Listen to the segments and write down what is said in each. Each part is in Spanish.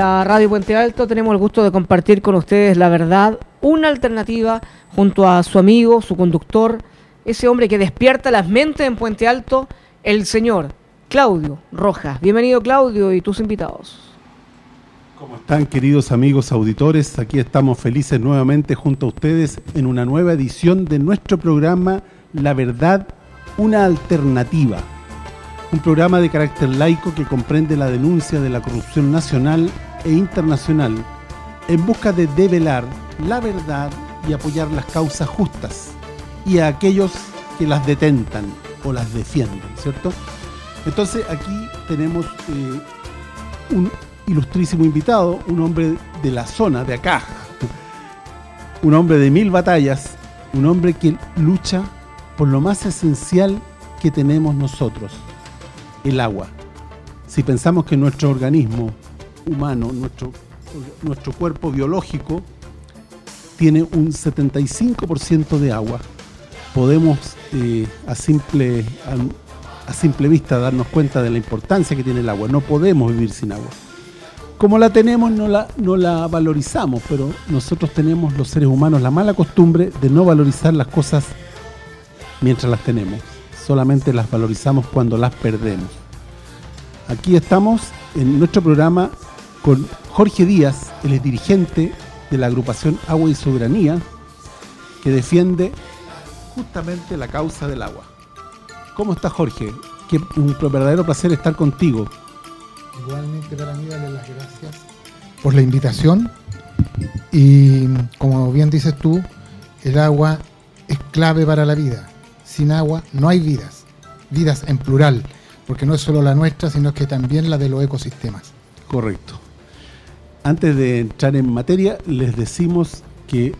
la Radio Puente Alto tenemos el gusto de compartir con ustedes la verdad, una alternativa junto a su amigo, su conductor, ese hombre que despierta las mentes en Puente Alto, el señor Claudio Rojas. Bienvenido Claudio y tus invitados. ¿Cómo están queridos amigos auditores? Aquí estamos felices nuevamente junto a ustedes en una nueva edición de nuestro programa La Verdad, una alternativa. Un programa de carácter laico que comprende la denuncia de la corrupción nacional e internacional en busca de develar la verdad y apoyar las causas justas y a aquellos que las detentan o las defienden, ¿cierto? Entonces aquí tenemos eh, un ilustrísimo invitado, un hombre de la zona, de acá, un hombre de mil batallas, un hombre que lucha por lo más esencial que tenemos nosotros, el agua. Si pensamos que nuestro organismo humano, nuestro, nuestro cuerpo biológico, tiene un 75% de agua, podemos eh, a, simple, a simple vista darnos cuenta de la importancia que tiene el agua. No podemos vivir sin agua como la tenemos no la, no la valorizamos, pero nosotros tenemos los seres humanos la mala costumbre de no valorizar las cosas mientras las tenemos. Solamente las valorizamos cuando las perdemos. Aquí estamos en nuestro programa con Jorge Díaz, el dirigente de la agrupación Agua y Soberanía, que defiende justamente la causa del agua. ¿Cómo está Jorge? Qué un verdadero placer estar contigo. Igualmente para mí darle las gracias por la invitación y como bien dices tú, el agua es clave para la vida. Sin agua no hay vidas, vidas en plural, porque no es solo la nuestra, sino que también la de los ecosistemas. Correcto. Antes de entrar en materia, les decimos que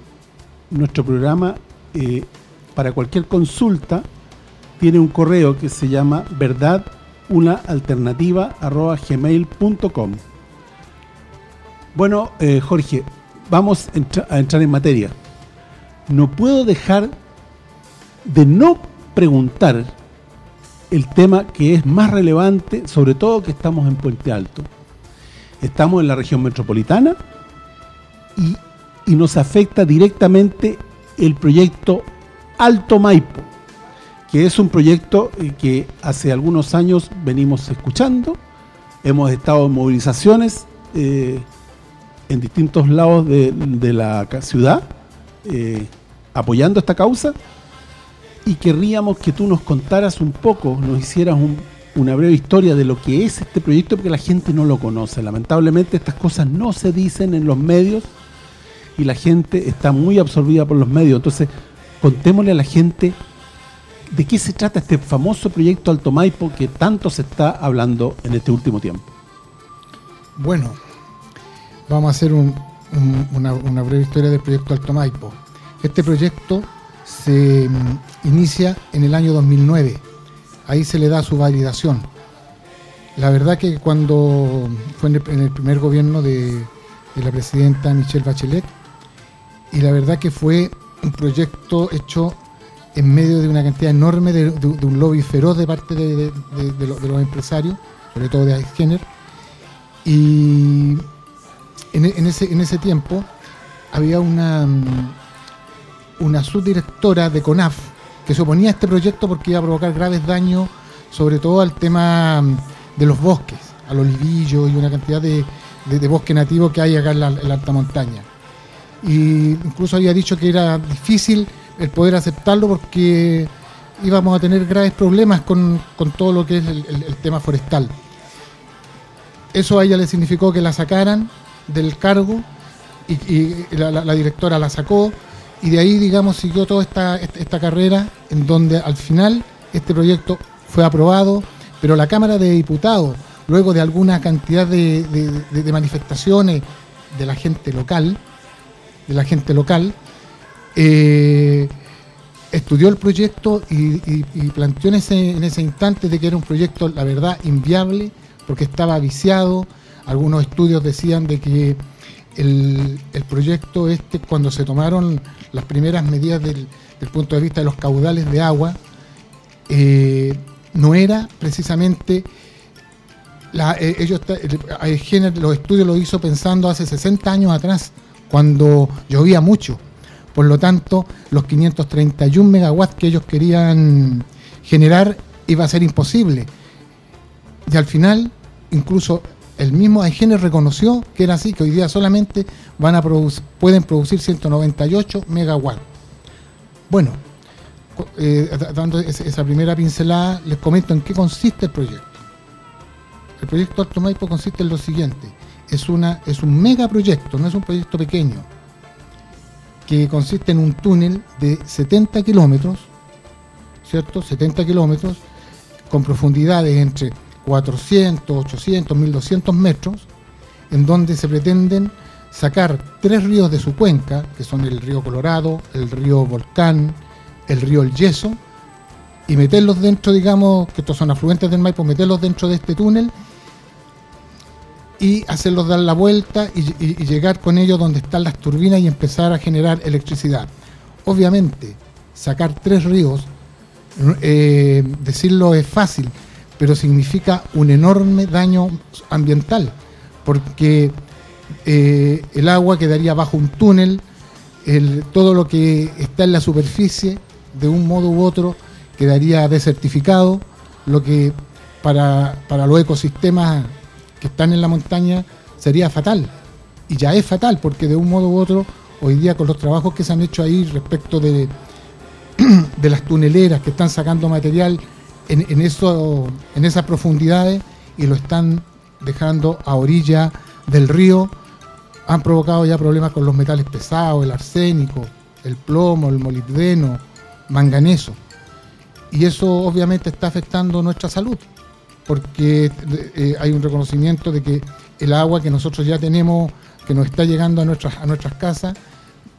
nuestro programa, eh, para cualquier consulta, tiene un correo que se llama verdad Bueno, eh, Jorge, vamos a entrar en materia. No puedo dejar de no preguntar el tema que es más relevante, sobre todo que estamos en Puente Alto. Estamos en la región metropolitana y, nos afecta directamente el proyecto Alto Maipo que es un proyecto eh, que hace algunos años venimos escuchando, hemos estado en movilizaciones eh, en distintos lados de, la ciudad, eh, apoyando esta causa, y querríamos que tú nos contaras un poco, nos hicieras una breve historia de lo que es este proyecto, porque la gente no lo conoce. Lamentablemente estas cosas no se dicen en los medios, y la gente está muy absorbida por los medios. Entonces, contémosle a la gente ¿De qué se trata este famoso proyecto Alto Maipo que tanto se está hablando en este último tiempo? Bueno, vamos a hacer una, breve historia del proyecto Alto Maipo. Este proyecto se mm, inicia en el año 2009. Ahí se le da su validación. La verdad que cuando fue en el, primer gobierno de, la presidenta Michelle Bachelet, y la verdad que fue un proyecto hecho en medio de una cantidad enorme de, un lobby feroz de parte de, los empresarios, sobre todo de Eichner. Y en, ese, en ese tiempo había una, una subdirectora de CONAF que se oponía a este proyecto porque iba a provocar graves daños, sobre todo al tema de los bosques, al olivillo y una cantidad de, bosque nativo que hay acá en la, alta montaña. Y incluso había dicho que era difícil el poder aceptarlo porque íbamos a tener graves problemas con, todo lo que es el, tema forestal. Eso a ella le significó que la sacaran del cargo y, la, directora la sacó y de ahí, digamos, siguió toda esta, esta carrera en donde al final este proyecto fue aprobado, pero la Cámara de Diputados, luego de alguna cantidad de, manifestaciones de la gente local, de la gente local, eh, estudió el proyecto y, planteó en ese, en ese instante de que era un proyecto, la verdad, inviable, porque estaba viciado. Algunos estudios decían de que el, proyecto este, cuando se tomaron las primeras medidas del, punto de vista de los caudales de agua, eh, no era precisamente eh, ellos, los estudios lo hizo pensando hace 60 años atrás, cuando llovía mucho. Por lo tanto, los 531 megawatts que ellos querían generar iba a ser imposible. Y al final, incluso el mismo AIGEN reconoció que era así, que hoy día solamente van a pueden producir 198 megawatts. Bueno, eh, dando esa primera pincelada, les comento en qué consiste el proyecto. El proyecto Alto Maipo consiste en lo siguiente. Es, una, es un megaproyecto, no es un proyecto pequeño, que consiste en un túnel de 70 kilómetros, ¿cierto? 70 kilómetros, con profundidades entre 400, 800, 1200 metros, en donde se pretenden sacar tres ríos de su cuenca, que son el río Colorado, el río Volcán, el río El Yeso, y meterlos dentro, digamos, que estos son afluentes del Maipo, meterlos dentro de este túnel y hacerlos dar la vuelta y, llegar con ellos donde están las turbinas y empezar a generar electricidad. Obviamente, sacar tres ríos, eh, decirlo es fácil, pero significa un enorme daño ambiental, porque eh, el agua quedaría bajo un túnel, todo lo que está en la superficie, de un modo u otro, quedaría desertificado, lo que para, para los ecosistemas que están en la montaña sería fatal. Y ya es fatal, porque de un modo u otro, hoy día con los trabajos que se han hecho ahí respecto de, de las tuneleras que están sacando material en, eso, en esas profundidades y lo están dejando a orilla del río, han provocado ya problemas con los metales pesados, el arsénico, el plomo, el molibdeno, manganeso. Y eso obviamente está afectando nuestra salud porque eh, hay un reconocimiento de que el agua que nosotros ya tenemos, que nos está llegando a nuestras, a nuestras casas,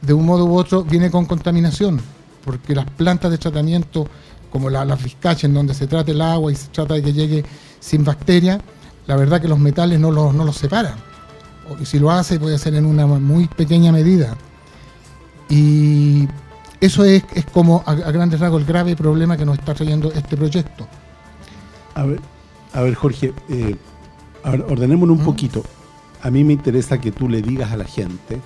de un modo u otro viene con contaminación, porque las plantas de tratamiento, como la, las en donde se trata el agua y se trata de que llegue sin bacterias, la verdad que los metales no los, no los separan. Y si lo hace, puede ser en una muy pequeña medida. Y eso es, es como a, a, grandes rasgos el grave problema que nos está trayendo este proyecto. A ver, a ver, Jorge, eh, ordenémonos un poquito. A mí me interesa que tú le digas a la gente.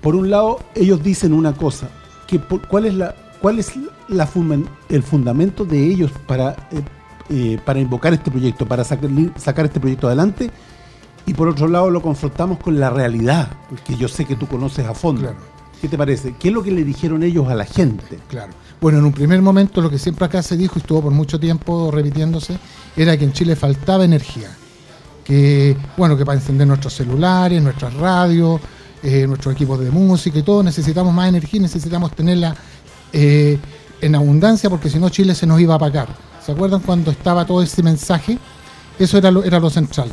Por un lado, ellos dicen una cosa, que ¿cuál es la cuál es la el fundamento de ellos para eh, eh, para invocar este proyecto, para sacar, sacar este proyecto adelante? Y por otro lado lo confrontamos con la realidad, porque yo sé que tú conoces a fondo. ¿Qué te parece? ¿Qué es lo que le dijeron ellos a la gente? Claro. Bueno, en un primer momento lo que siempre acá se dijo y estuvo por mucho tiempo repitiéndose era que en Chile faltaba energía. Que, bueno, que para encender nuestros celulares, nuestras radios, eh, nuestros equipos de música y todo, necesitamos más energía, necesitamos tenerla eh, en abundancia porque si no Chile se nos iba a apagar. ¿Se acuerdan cuando estaba todo ese mensaje? Eso era lo, central.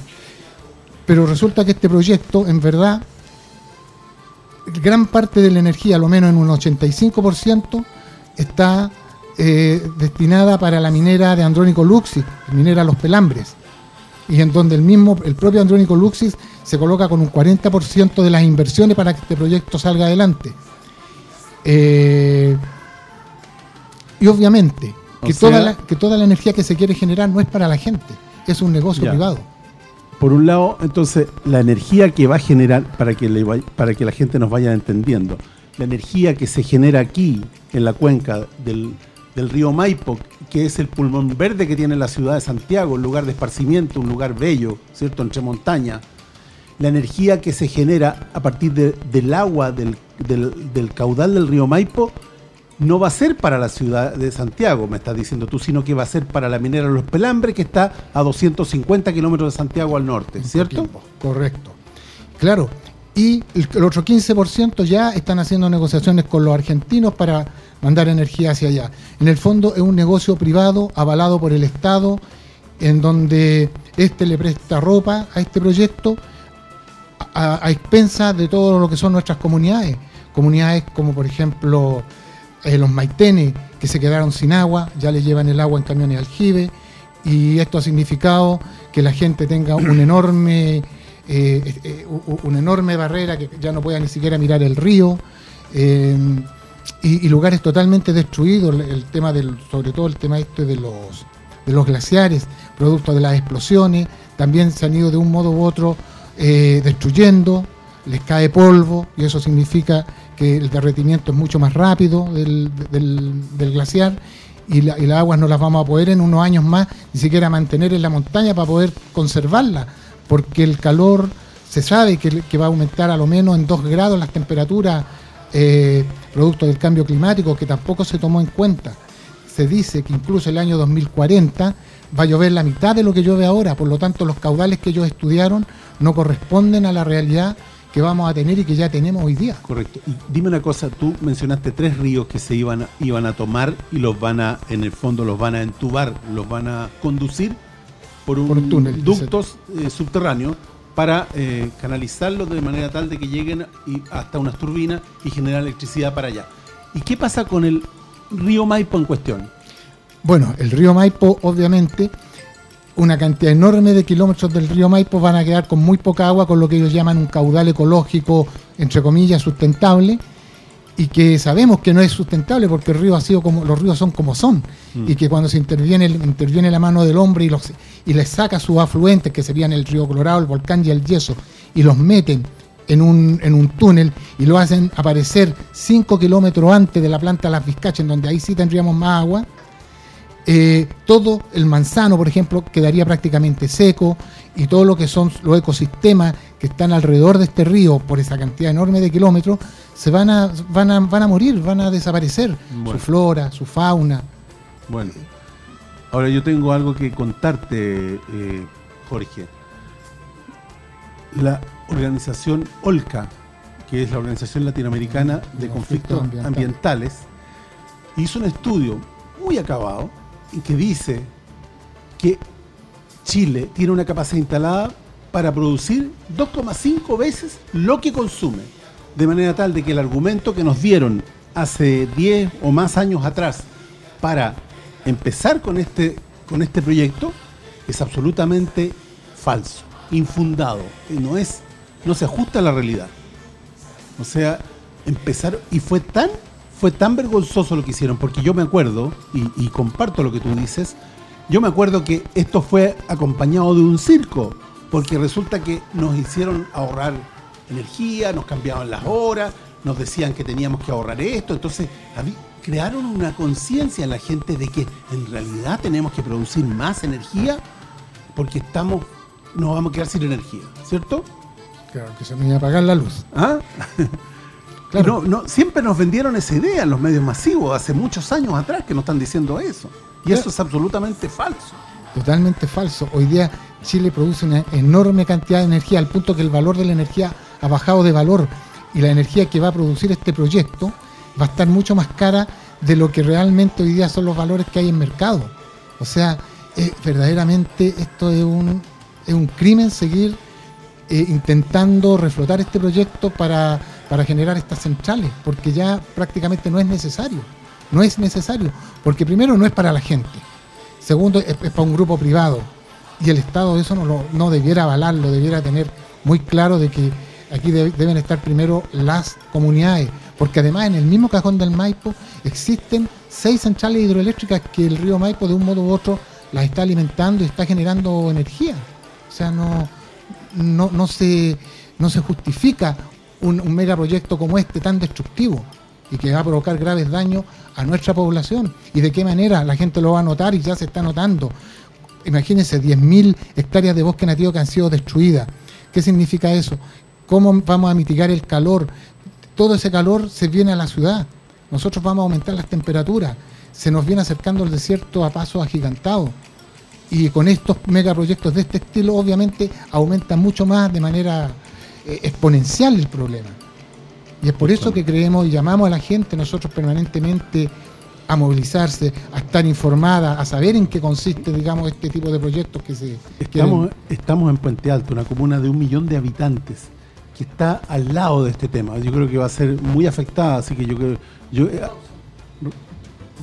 Pero resulta que este proyecto, en verdad, gran parte de la energía, lo menos en un 85%, está eh, destinada para la minera de Andrónico Luxis, minera Los Pelambres, y en donde el mismo, el propio Andrónico Luxis se coloca con un 40% de las inversiones para que este proyecto salga adelante. Eh, y obviamente que, toda la, que toda la energía que se quiere generar no es para la gente, es un negocio privado. Por un lado, entonces, la energía que va a generar, para que, para que la gente nos vaya entendiendo, la energía que se genera aquí, en la cuenca del, río Maipo, que es el pulmón verde que tiene la ciudad de Santiago, un lugar de esparcimiento, un lugar bello, ¿cierto?, entre montañas. La energía que se genera a partir del agua del, del, caudal del río Maipo no va a ser para la ciudad de Santiago, me estás diciendo tú, sino que va a ser para la minera Los Pelambres, que está a 250 kilómetros de Santiago al norte, ¿cierto? Correcto. Claro, y el, otro 15% ya están haciendo negociaciones con los argentinos para mandar energía hacia allá. En el fondo es un negocio privado avalado por el Estado, en donde este le presta ropa a este proyecto a, a expensas de todo lo que son nuestras comunidades. Comunidades como por ejemplo eh, los maitenes que se quedaron sin agua, ya le llevan el agua en camiones aljibe y esto ha significado que la gente tenga un enorme eh, eh, una enorme barrera que ya no pueda ni siquiera mirar el río, y, lugares totalmente destruidos, el tema del, sobre todo el tema este de los de los glaciares, producto de las explosiones, también se han ido de un modo u otro destruyendo, les cae polvo y eso significa que el derretimiento es mucho más rápido del, glaciar y, las aguas no las vamos a poder en unos años más ni siquiera mantener en la montaña para poder conservarla, porque el calor se sabe que, va a aumentar a lo menos en 2 grados las temperaturas eh, producto del cambio climático, que tampoco se tomó en cuenta. Se dice que incluso el año 2040 va a llover la mitad de lo que llueve ahora, por lo tanto los caudales que ellos estudiaron no corresponden a la realidad que vamos a tener y que ya tenemos hoy día. Correcto. Y dime una cosa, tú mencionaste tres ríos que se iban a, iban a tomar y los van a, en el fondo los van a entubar, los van a conducir por un, túnel, ductos eh, subterráneos para eh, canalizarlos de manera tal de que lleguen hasta unas turbinas y generar electricidad para allá. ¿Y qué pasa con el río Maipo en cuestión? Bueno, el río Maipo, obviamente, una cantidad enorme de kilómetros del río Maipo van a quedar con muy poca agua, con lo que ellos llaman un caudal ecológico, entre comillas, sustentable, y que sabemos que no es sustentable porque el río ha sido como, los ríos son como son, mm. y que cuando se interviene, interviene la mano del hombre y los y les saca sus afluentes, que serían el río Colorado, el volcán y el yeso, y los meten en un, en un túnel y lo hacen aparecer 5 kilómetros antes de la planta de las Vizcachas, en donde ahí sí tendríamos más agua, eh, todo el manzano, por ejemplo, quedaría prácticamente seco y todo lo que son los ecosistemas que están alrededor de este río por esa cantidad enorme de kilómetros se van a, van a, van a morir, van a desaparecer. Su flora, su fauna. Bueno, Ahora yo tengo algo que contarte, eh, Jorge. La organización OLCA, que es la Organización Latinoamericana de Conflictos Ambientales, hizo un estudio muy acabado en que dice que Chile tiene una capacidad instalada para producir 2,5 veces lo que consume. De manera tal de que el argumento que nos dieron hace 10 o más años atrás para empezar con este, con este proyecto es absolutamente falso, infundado, no es, no se ajusta a la realidad. O sea, empezar, y fue tan, fue tan vergonzoso lo que hicieron, porque yo me acuerdo, y, y comparto lo que tú dices, yo me acuerdo que esto fue acompañado de un circo, porque resulta que nos hicieron ahorrar energía, nos cambiaban las horas, nos decían que teníamos que ahorrar esto, entonces crearon una conciencia en la gente de que en realidad tenemos que producir más energía porque estamos nos vamos a quedar sin energía, ¿cierto? Claro, que se me iba a apagar la luz. ¿Ah? claro. no, siempre nos vendieron esa idea en los medios masivos, hace muchos años atrás que nos están diciendo eso. Y eso es absolutamente falso. Totalmente falso. Hoy día Chile produce una enorme cantidad de energía al punto que el valor de la energía ha bajado de valor y la energía que va a producir este proyecto va a estar mucho más cara de lo que realmente hoy día son los valores que hay en mercado. O sea, verdaderamente esto es un, es un crimen seguir eh, intentando reflotar este proyecto para, para generar estas centrales, porque ya prácticamente no es necesario. No es necesario, porque primero no es para la gente, segundo es, para un grupo privado, y el Estado eso no, lo, no debiera avalarlo, debiera tener muy claro de que aquí deben estar primero las comunidades, porque además en el mismo cajón del Maipo existen seis centrales hidroeléctricas que el río Maipo de un modo u otro las está alimentando y está generando energía. O sea, no, no, se, no se justifica un, un megaproyecto como este tan destructivo y que va a provocar graves daños a nuestra población. ¿Y de qué manera la gente lo va a notar y ya se está notando? Imagínense 10.000 hectáreas de bosque nativo que han sido destruidas. ¿Qué significa eso? ¿Cómo vamos a mitigar el calor? todo ese calor se viene a la ciudad. Nosotros vamos a aumentar las temperaturas. Se nos viene acercando el desierto a pasos agigantados. Y con estos megaproyectos de este estilo, obviamente, aumenta mucho más de manera eh, exponencial el problema. Y es por eso que creemos y llamamos a la gente nosotros permanentemente a movilizarse, a estar informada, a saber en qué consiste, digamos, este tipo de proyectos que se... Estamos, estamos en Puente Alto, una comuna de un millón de habitantes que está al lado de este tema. Yo creo que va a ser muy afectada, así que yo creo... Yo, eh,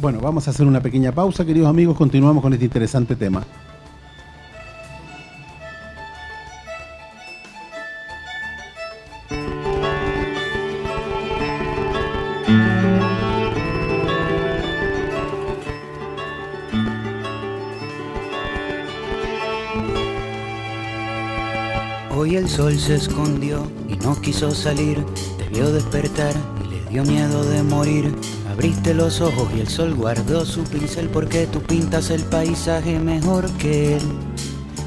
bueno, vamos a hacer una pequeña pausa, queridos amigos, continuamos con este interesante tema. Se escondió y no quiso salir. Te vio despertar y le dio miedo de morir. Abriste los ojos y el sol guardó su pincel porque tú pintas el paisaje mejor que él.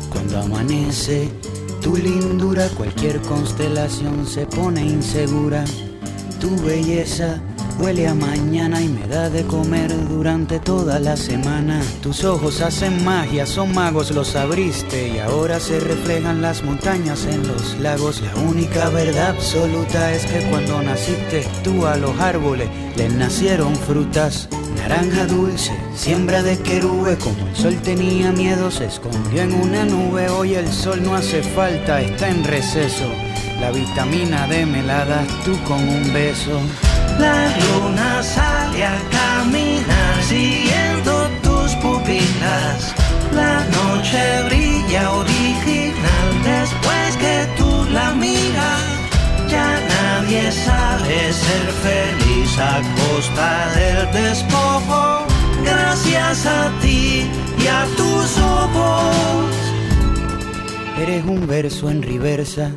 Cuando amanece, tu lindura, cualquier constelación se pone insegura. Tu belleza Huele a mañana y me da de comer durante toda la semana. Tus ojos hacen magia, son magos, los abriste y ahora se reflejan las montañas en los lagos. La única verdad absoluta es que cuando naciste tú a los árboles les nacieron frutas. Naranja dulce, siembra de querube, como el sol tenía miedo, se escondió en una nube. Hoy el sol no hace falta, está en receso. La vitamina D me tú con un beso. La luna sale a caminar siguiendo tus pupilas. La noche brilla original después que tú la miras. Ya nadie sabe ser feliz a costa del despojo. Gracias a ti y a tus ojos. Eres un verso en reversa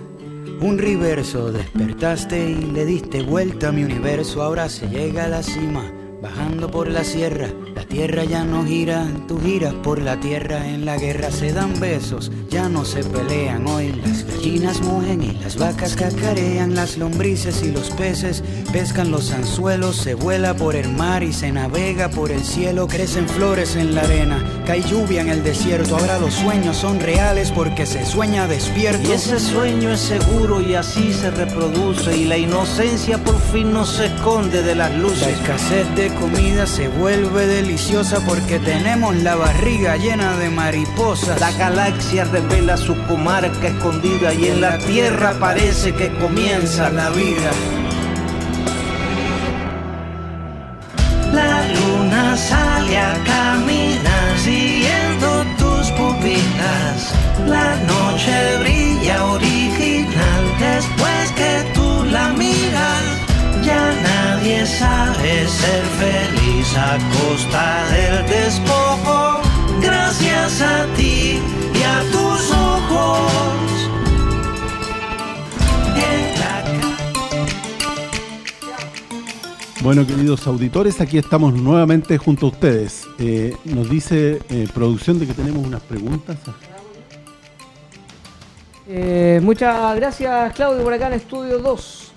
un reverso, despertaste y le diste vuelta a mi universo, ahora se llega a la cima, bajando por la sierra, la tierra ya no gira, tú giras por la tierra, en la guerra se dan besos, ya no se pelean hoy, las gallinas mugen y las vacas cacarean, las lombrices y los peces pescan los anzuelos, se vuela por el mar y se navega por el cielo, crecen flores en la arena, cae lluvia en el desierto, ahora los sueños son reales porque se sueña despierto. Y ese sueño es seguro y así se reproduce y la inocencia por fin no se esconde de las luces. La escasez de comida se vuelve deliciosa porque tenemos la barriga llena de mariposas. La galaxia revela su comarca escondida y en la tierra parece que comienza la vida. La luna sale a caminar siguiendo tus pupilas. La noche brilla original después que tú la miras. Ya nadie sabe ser feliz a costa del despojo. Gracias a ti y a tus ojos. Bueno, queridos auditores, aquí estamos nuevamente junto a ustedes. Eh, nos dice eh, producción de que tenemos unas preguntas. Eh, muchas gracias, Claudio, por acá en Estudio 2.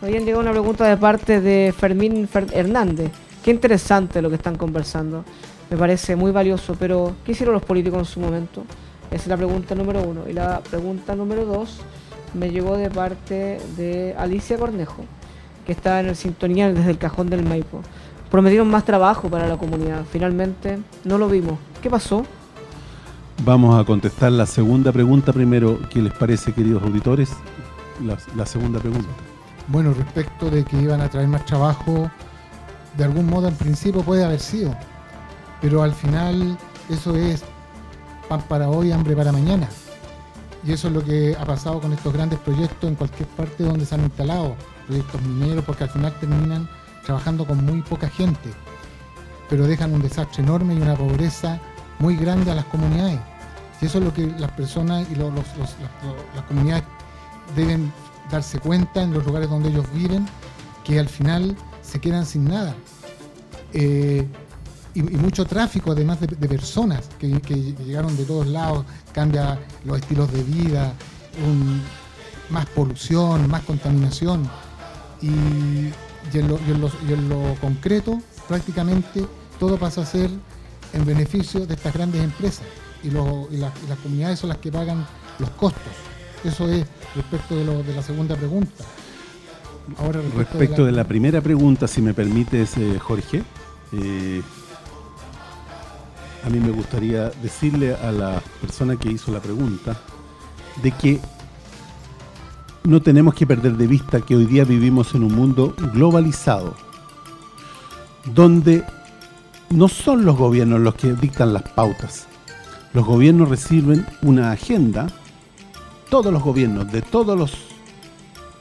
Nos habían llegado una pregunta de parte de Fermín Fer- Hernández. Qué interesante lo que están conversando. Me parece muy valioso, pero ¿qué hicieron los políticos en su momento? Esa es la pregunta número uno. Y la pregunta número dos me llegó de parte de Alicia Cornejo, que está en el sintonía desde el cajón del Maipo. Prometieron más trabajo para la comunidad. Finalmente no lo vimos. ¿Qué pasó? Vamos a contestar la segunda pregunta primero. ¿Qué les parece, queridos auditores? La, la segunda pregunta. Bueno, respecto de que iban a traer más trabajo, de algún modo en principio puede haber sido, pero al final eso es pan para hoy, hambre para mañana. Y eso es lo que ha pasado con estos grandes proyectos en cualquier parte donde se han instalado, proyectos mineros, porque al final terminan trabajando con muy poca gente, pero dejan un desastre enorme y una pobreza muy grande a las comunidades. Y eso es lo que las personas y los- las comunidades deben darse cuenta en los lugares donde ellos viven, que al final se quedan sin nada. Eh, y, mucho tráfico además de, personas que, llegaron de todos lados, cambia los estilos de vida, más polución, más contaminación. Y, en lo, concreto, prácticamente todo pasa a ser en beneficio de estas grandes empresas. Y, lo- las comunidades son las que pagan los costos. Eso es respecto de, lo- de la segunda pregunta. Ahora Respecto de la primera pregunta, si me permites, eh, Jorge, eh, a mí me gustaría decirle a la persona que hizo la pregunta de que no tenemos que perder de vista que hoy día vivimos en un mundo globalizado, donde no son los gobiernos los que dictan las pautas. Los gobiernos reciben una agenda, todos los gobiernos, de todos los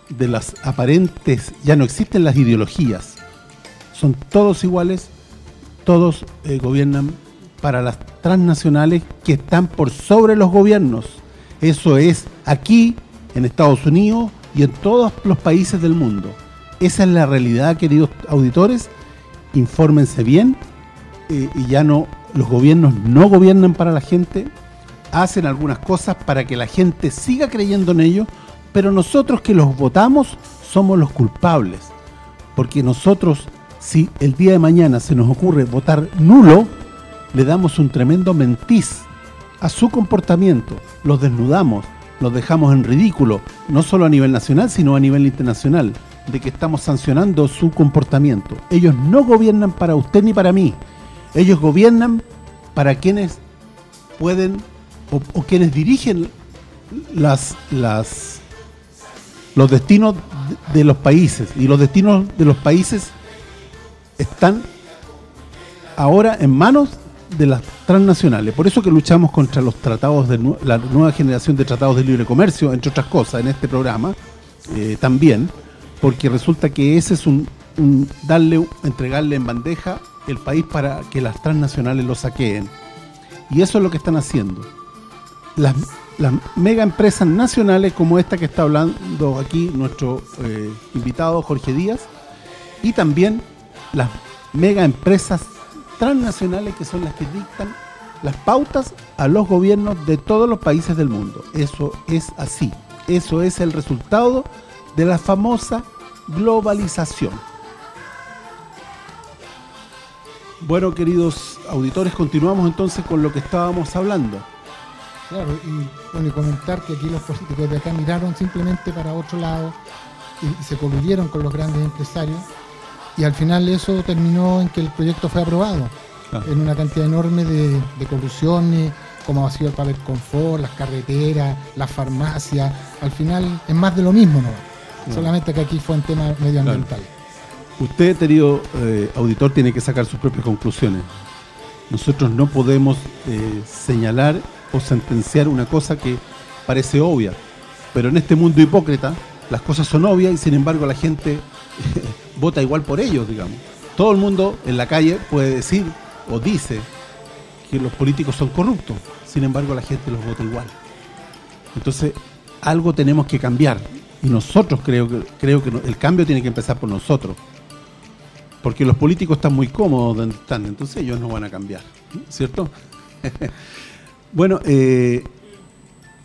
de las aparentes, ya no existen las ideologías, son todos iguales, todos eh, gobiernan para las transnacionales que están por sobre los gobiernos. Eso es aquí en Estados Unidos y en todos los países del mundo. Esa es la realidad, queridos auditores. Infórmense bien eh, y ya no, los gobiernos no gobiernan para la gente, hacen algunas cosas para que la gente siga creyendo en ellos, pero nosotros que los votamos somos los culpables. Porque nosotros, si el día de mañana se nos ocurre votar nulo, le damos un tremendo mentiz a su comportamiento, los desnudamos, los dejamos en ridículo, no solo a nivel nacional, sino a nivel internacional, de que estamos sancionando su comportamiento. Ellos no gobiernan para usted ni para mí, ellos gobiernan para quienes pueden o, o quienes dirigen las, las los destinos de, los países y los destinos de los países están ahora en manos de las transnacionales. Por eso que luchamos contra los tratados de la nueva generación de tratados de libre comercio, entre otras cosas, en este programa eh, también, porque resulta que ese es un, un darle, entregarle en bandeja el país para que las transnacionales lo saqueen. Y eso es lo que están haciendo. Las, las mega empresas nacionales como esta que está hablando aquí nuestro eh, invitado Jorge Díaz y también las mega empresas transnacionales que son las que dictan las pautas a los gobiernos de todos los países del mundo. Eso es así. Eso es el resultado de la famosa globalización. Bueno, queridos auditores, continuamos entonces con lo que estábamos hablando. Claro, y, bueno, y comentar que aquí los políticos de acá miraron simplemente para otro lado y, y se coludieron con los grandes empresarios y al final eso terminó en que el proyecto fue aprobado Claro. en una cantidad enorme de, de colusiones, como ha sido el papel confort, las carreteras, las farmacias, al final es más de lo mismo, ¿no? Solamente que aquí fue en tema medioambiental. Usted, querido eh, auditor, tiene que sacar sus propias conclusiones. Nosotros no podemos eh, señalar o sentenciar una cosa que parece obvia, pero en este mundo hipócrita las cosas son obvias y sin embargo la gente vota igual por ellos, digamos. Todo el mundo en la calle puede decir o dice que los políticos son corruptos, sin embargo la gente los vota igual. Entonces, algo tenemos que cambiar y nosotros creo que creo que el cambio tiene que empezar por nosotros. Porque los políticos están muy cómodos donde están, entonces ellos no van a cambiar, ¿cierto? bueno, eh,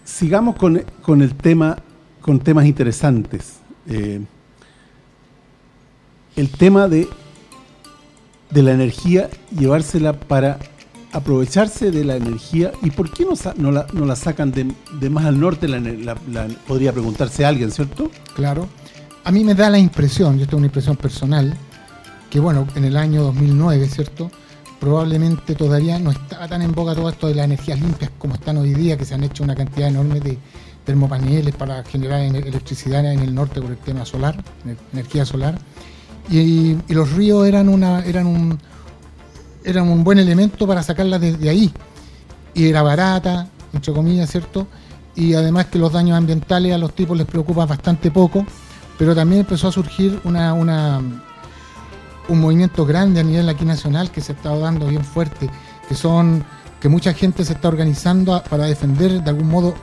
sigamos con, con el tema, con temas interesantes. Eh, el tema de, de la energía, llevársela para aprovecharse de la energía. ¿Y por qué no, no, la, no la sacan de, más al norte? La, podría preguntarse alguien, ¿cierto? Claro. A mí me da la impresión, y esto es una impresión personal, que bueno, en el año 2009, ¿cierto? Probablemente todavía no estaba tan en boga todo esto de las energías limpias como están hoy día, que se han hecho una cantidad enorme de termopaneles para generar ener- electricidad en el norte por el tema solar, ener- energía solar. Y, los ríos eran un buen elemento para sacarla desde ahí. Y era barata, entre comillas, ¿cierto? Y además que los daños ambientales a los tipos les preocupa bastante poco, pero también empezó a surgir una un movimiento grande a nivel aquí nacional que se está dando bien fuerte, que son que mucha gente se está organizando para defender de algún modo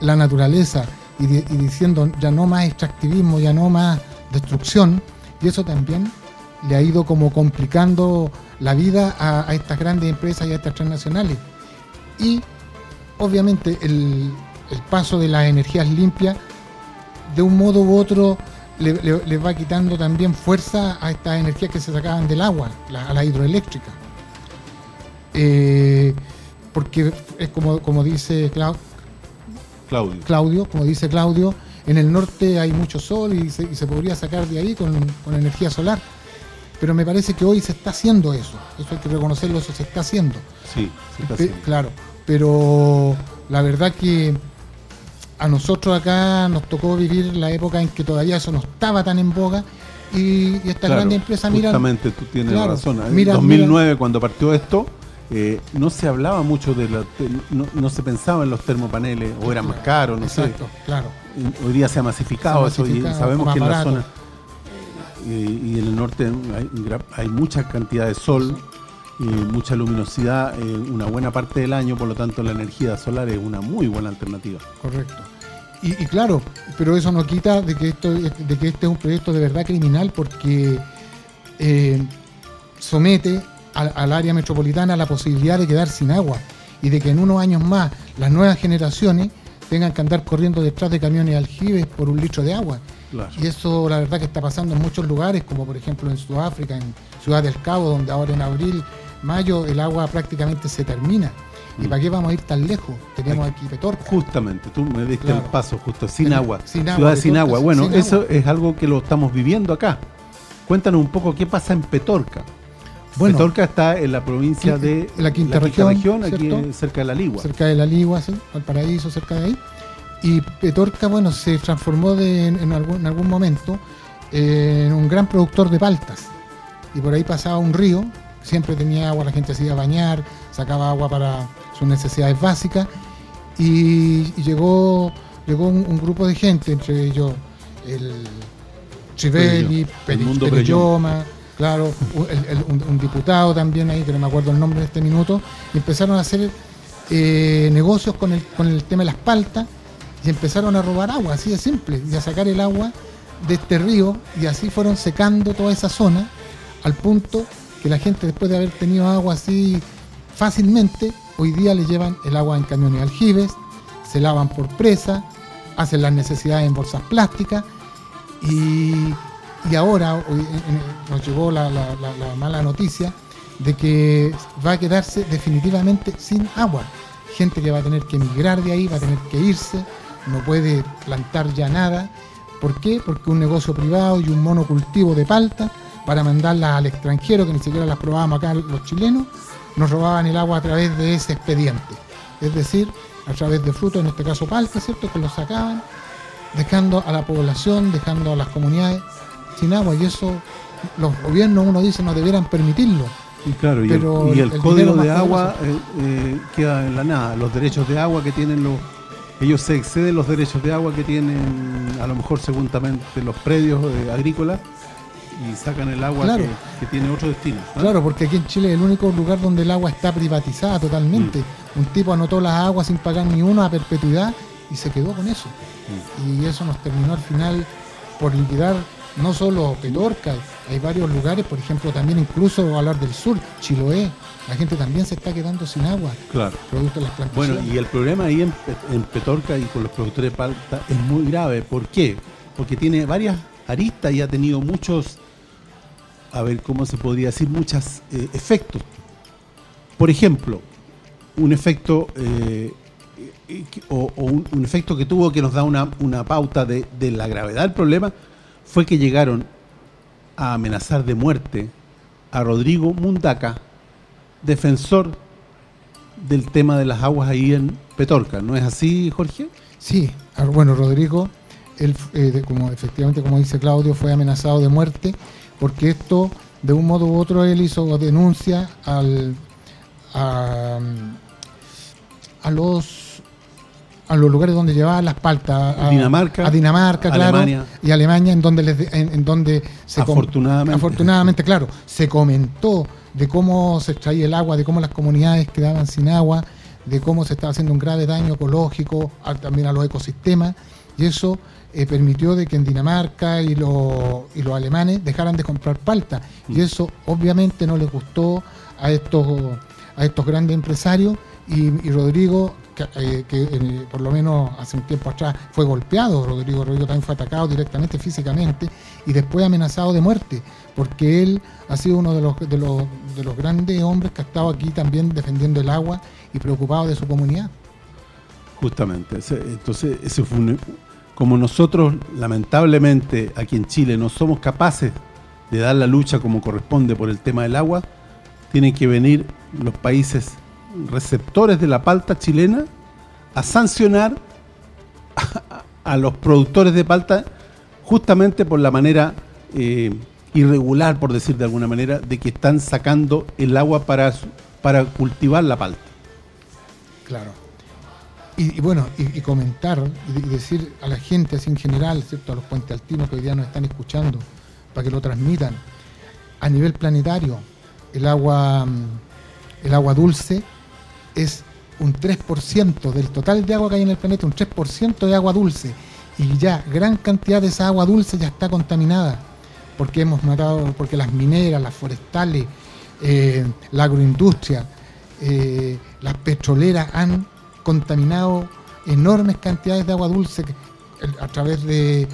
la naturaleza y, di- y diciendo ya no más extractivismo, ya no más destrucción, y eso también le ha ido como complicando la vida a, estas grandes empresas y a estas transnacionales. Y obviamente el paso de las energías limpias, de un modo u otro, le, le- le va quitando también fuerza a estas energías que se sacaban del agua, la- a la hidroeléctrica. Eh, porque es como, como dice Clau- Claudio. Claudio, como dice Claudio, en el norte hay mucho sol y se, y se podría sacar de ahí con, con energía solar. Pero me parece que hoy se está haciendo eso. Eso hay que reconocerlo, eso se está haciendo. Sí, se está Pe- haciendo. claro, pero la verdad que a nosotros acá nos tocó vivir la época en que todavía eso no estaba tan en boga y, y estas Claro, grandes empresas miran Justamente, tú tienes Claro, razón. En mira- 2009, cuando partió esto, eh, no se hablaba mucho de la... no, no se pensaba en los termopaneles, o eran más caros, no exacto, claro. sé. Hoy día se ha masificado Se ha eso y sabemos que en la zona... eh, y en el norte hay, hay mucha cantidad de sol, y mucha luminosidad, eh, una buena parte del año, por lo tanto la energía solar es una muy buena alternativa. Correcto. Y, y claro, pero eso no quita de que esto, de que este es un proyecto de verdad criminal porque eh, somete al, área metropolitana la posibilidad de quedar sin agua y de que en unos años más las nuevas generaciones tengan que andar corriendo detrás de camiones aljibes por un litro de agua. Claro. Y eso la verdad que está pasando en muchos lugares, como por ejemplo en Sudáfrica, en Ciudad del Cabo, donde ahora en abril, mayo, el agua prácticamente se termina. ¿Y Mm. para qué vamos a ir tan lejos? Tenemos aquí Petorca. Justamente, tú me diste Claro. el paso justo, sin agua. sin agua, Ciudad sin agua. Bueno, sin eso agua. es algo que lo estamos viviendo acá. Cuéntanos un poco qué pasa en Petorca. Bueno, Petorca está en la provincia de la quinta región, aquí cerca de la Ligua. cerca de la Ligua, ¿sí? Valparaíso, cerca de ahí. Y Petorca, bueno, se transformó de- en, algún, en algún momento en un gran productor de paltas. Y por ahí pasaba un río, siempre tenía agua, la gente se iba a bañar, sacaba agua para sus necesidades básicas. Y, y llegó, llegó un, un grupo de gente, entre ellos el Chivelli, El Peri- mundo Perelloma, claro, un, el- el- un- un diputado también ahí, que no me acuerdo el nombre en este minuto, y empezaron a hacer eh, negocios con el, con el tema de las paltas y empezaron a robar agua, así de simple, y a sacar el agua de este río y así fueron secando toda esa zona al punto que la gente después de haber tenido agua así fácilmente, hoy día le llevan el agua en camiones aljibes, se lavan por presa, hacen las necesidades en bolsas plásticas y, y ahora nos llegó la- la mala noticia de que va a quedarse definitivamente sin agua. Gente que va a tener que emigrar de ahí, va a tener que irse, no puede plantar ya nada. ¿Por qué? Porque un negocio privado y un monocultivo de palta para mandarlas al extranjero, que ni siquiera las probábamos acá los chilenos, nos robaban el agua a través de ese expediente. Es decir, a través de frutos, en este caso palta, ¿cierto? Que lo sacaban, dejando a la población, dejando a las comunidades sin agua. Y eso los gobiernos, uno dice, no debieran permitirlo. Y claro, y el, y el el código de agua eh, eh, queda en la nada. Los derechos de agua que tienen los. Ellos se exceden los derechos de agua que tienen, a lo mejor segundamente, los predios eh, agrícolas y sacan el agua Claro. que, que tiene otro destino. ¿no? Claro, porque aquí en Chile es el único lugar donde el agua está privatizada totalmente. Mm. Un tipo anotó las aguas sin pagar ni uno a perpetuidad y se quedó con eso. Mm. Y eso nos terminó al final por liquidar no solo Petorca, hay varios lugares, por ejemplo, también incluso hablar del sur, Chiloé, la gente también se está quedando sin agua, Claro. producto de las plantaciones. Bueno, y el problema ahí en, en Petorca y con los productores de palta es muy grave. ¿Por qué? Porque tiene varias aristas y ha tenido muchos, a ver, ¿cómo se podría decir? Muchos efectos. Por ejemplo, un efecto eh, eh, o, un, efecto que tuvo que nos da una, una pauta de, de la gravedad del problema fue que llegaron a amenazar de muerte a Rodrigo Mundaca, defensor del tema de las aguas ahí en Petorca. ¿No es así, Jorge? Sí, ah, bueno, Rodrigo, él, eh, como efectivamente, como dice Claudio, fue amenazado de muerte porque esto, de un modo u otro, él hizo denuncia al, a, a los a los lugares donde llevaban las paltas a Dinamarca, a Dinamarca claro Alemania. y Alemania en donde les de- en, en donde se Afortunadamente. afortunadamente claro se comentó de cómo se extraía el agua de cómo las comunidades quedaban sin agua de cómo se estaba haciendo un grave daño ecológico a- también a los ecosistemas y eso eh, permitió de que en Dinamarca y, lo- y los alemanes dejaran de comprar palta. Y eso obviamente no les gustó a estos a estos grandes empresarios. Y, y Rodrigo que, eh, que, eh, por lo menos hace un tiempo atrás fue golpeado Rodrigo Rodrigo también fue atacado directamente físicamente y después amenazado de muerte porque él ha sido uno de los, de los, de los grandes hombres que ha estado aquí también defendiendo el agua y preocupado de su comunidad. Justamente. Entonces, ese fue un- como nosotros, lamentablemente, aquí en Chile no somos capaces de dar la lucha como corresponde por el tema del agua, tienen que venir los países receptores de la palta chilena a sancionar a, los productores de palta justamente por la manera eh, irregular, por decir de alguna manera, de que están sacando el agua para, para cultivar la palta. Claro. Y, bueno, y, comentar y decir a la gente así en general, ¿cierto? a los puentealtinos que hoy día nos están escuchando, para que lo transmitan. A nivel planetario, el agua, mm, el agua dulce es un 3% del total de agua que hay en el planeta, un 3% de agua dulce, y ya gran cantidad de esa agua dulce ya está contaminada, porque hemos matado, porque las mineras, las forestales, eh, la agroindustria, eh, las petroleras han contaminado enormes cantidades de agua dulce a través de,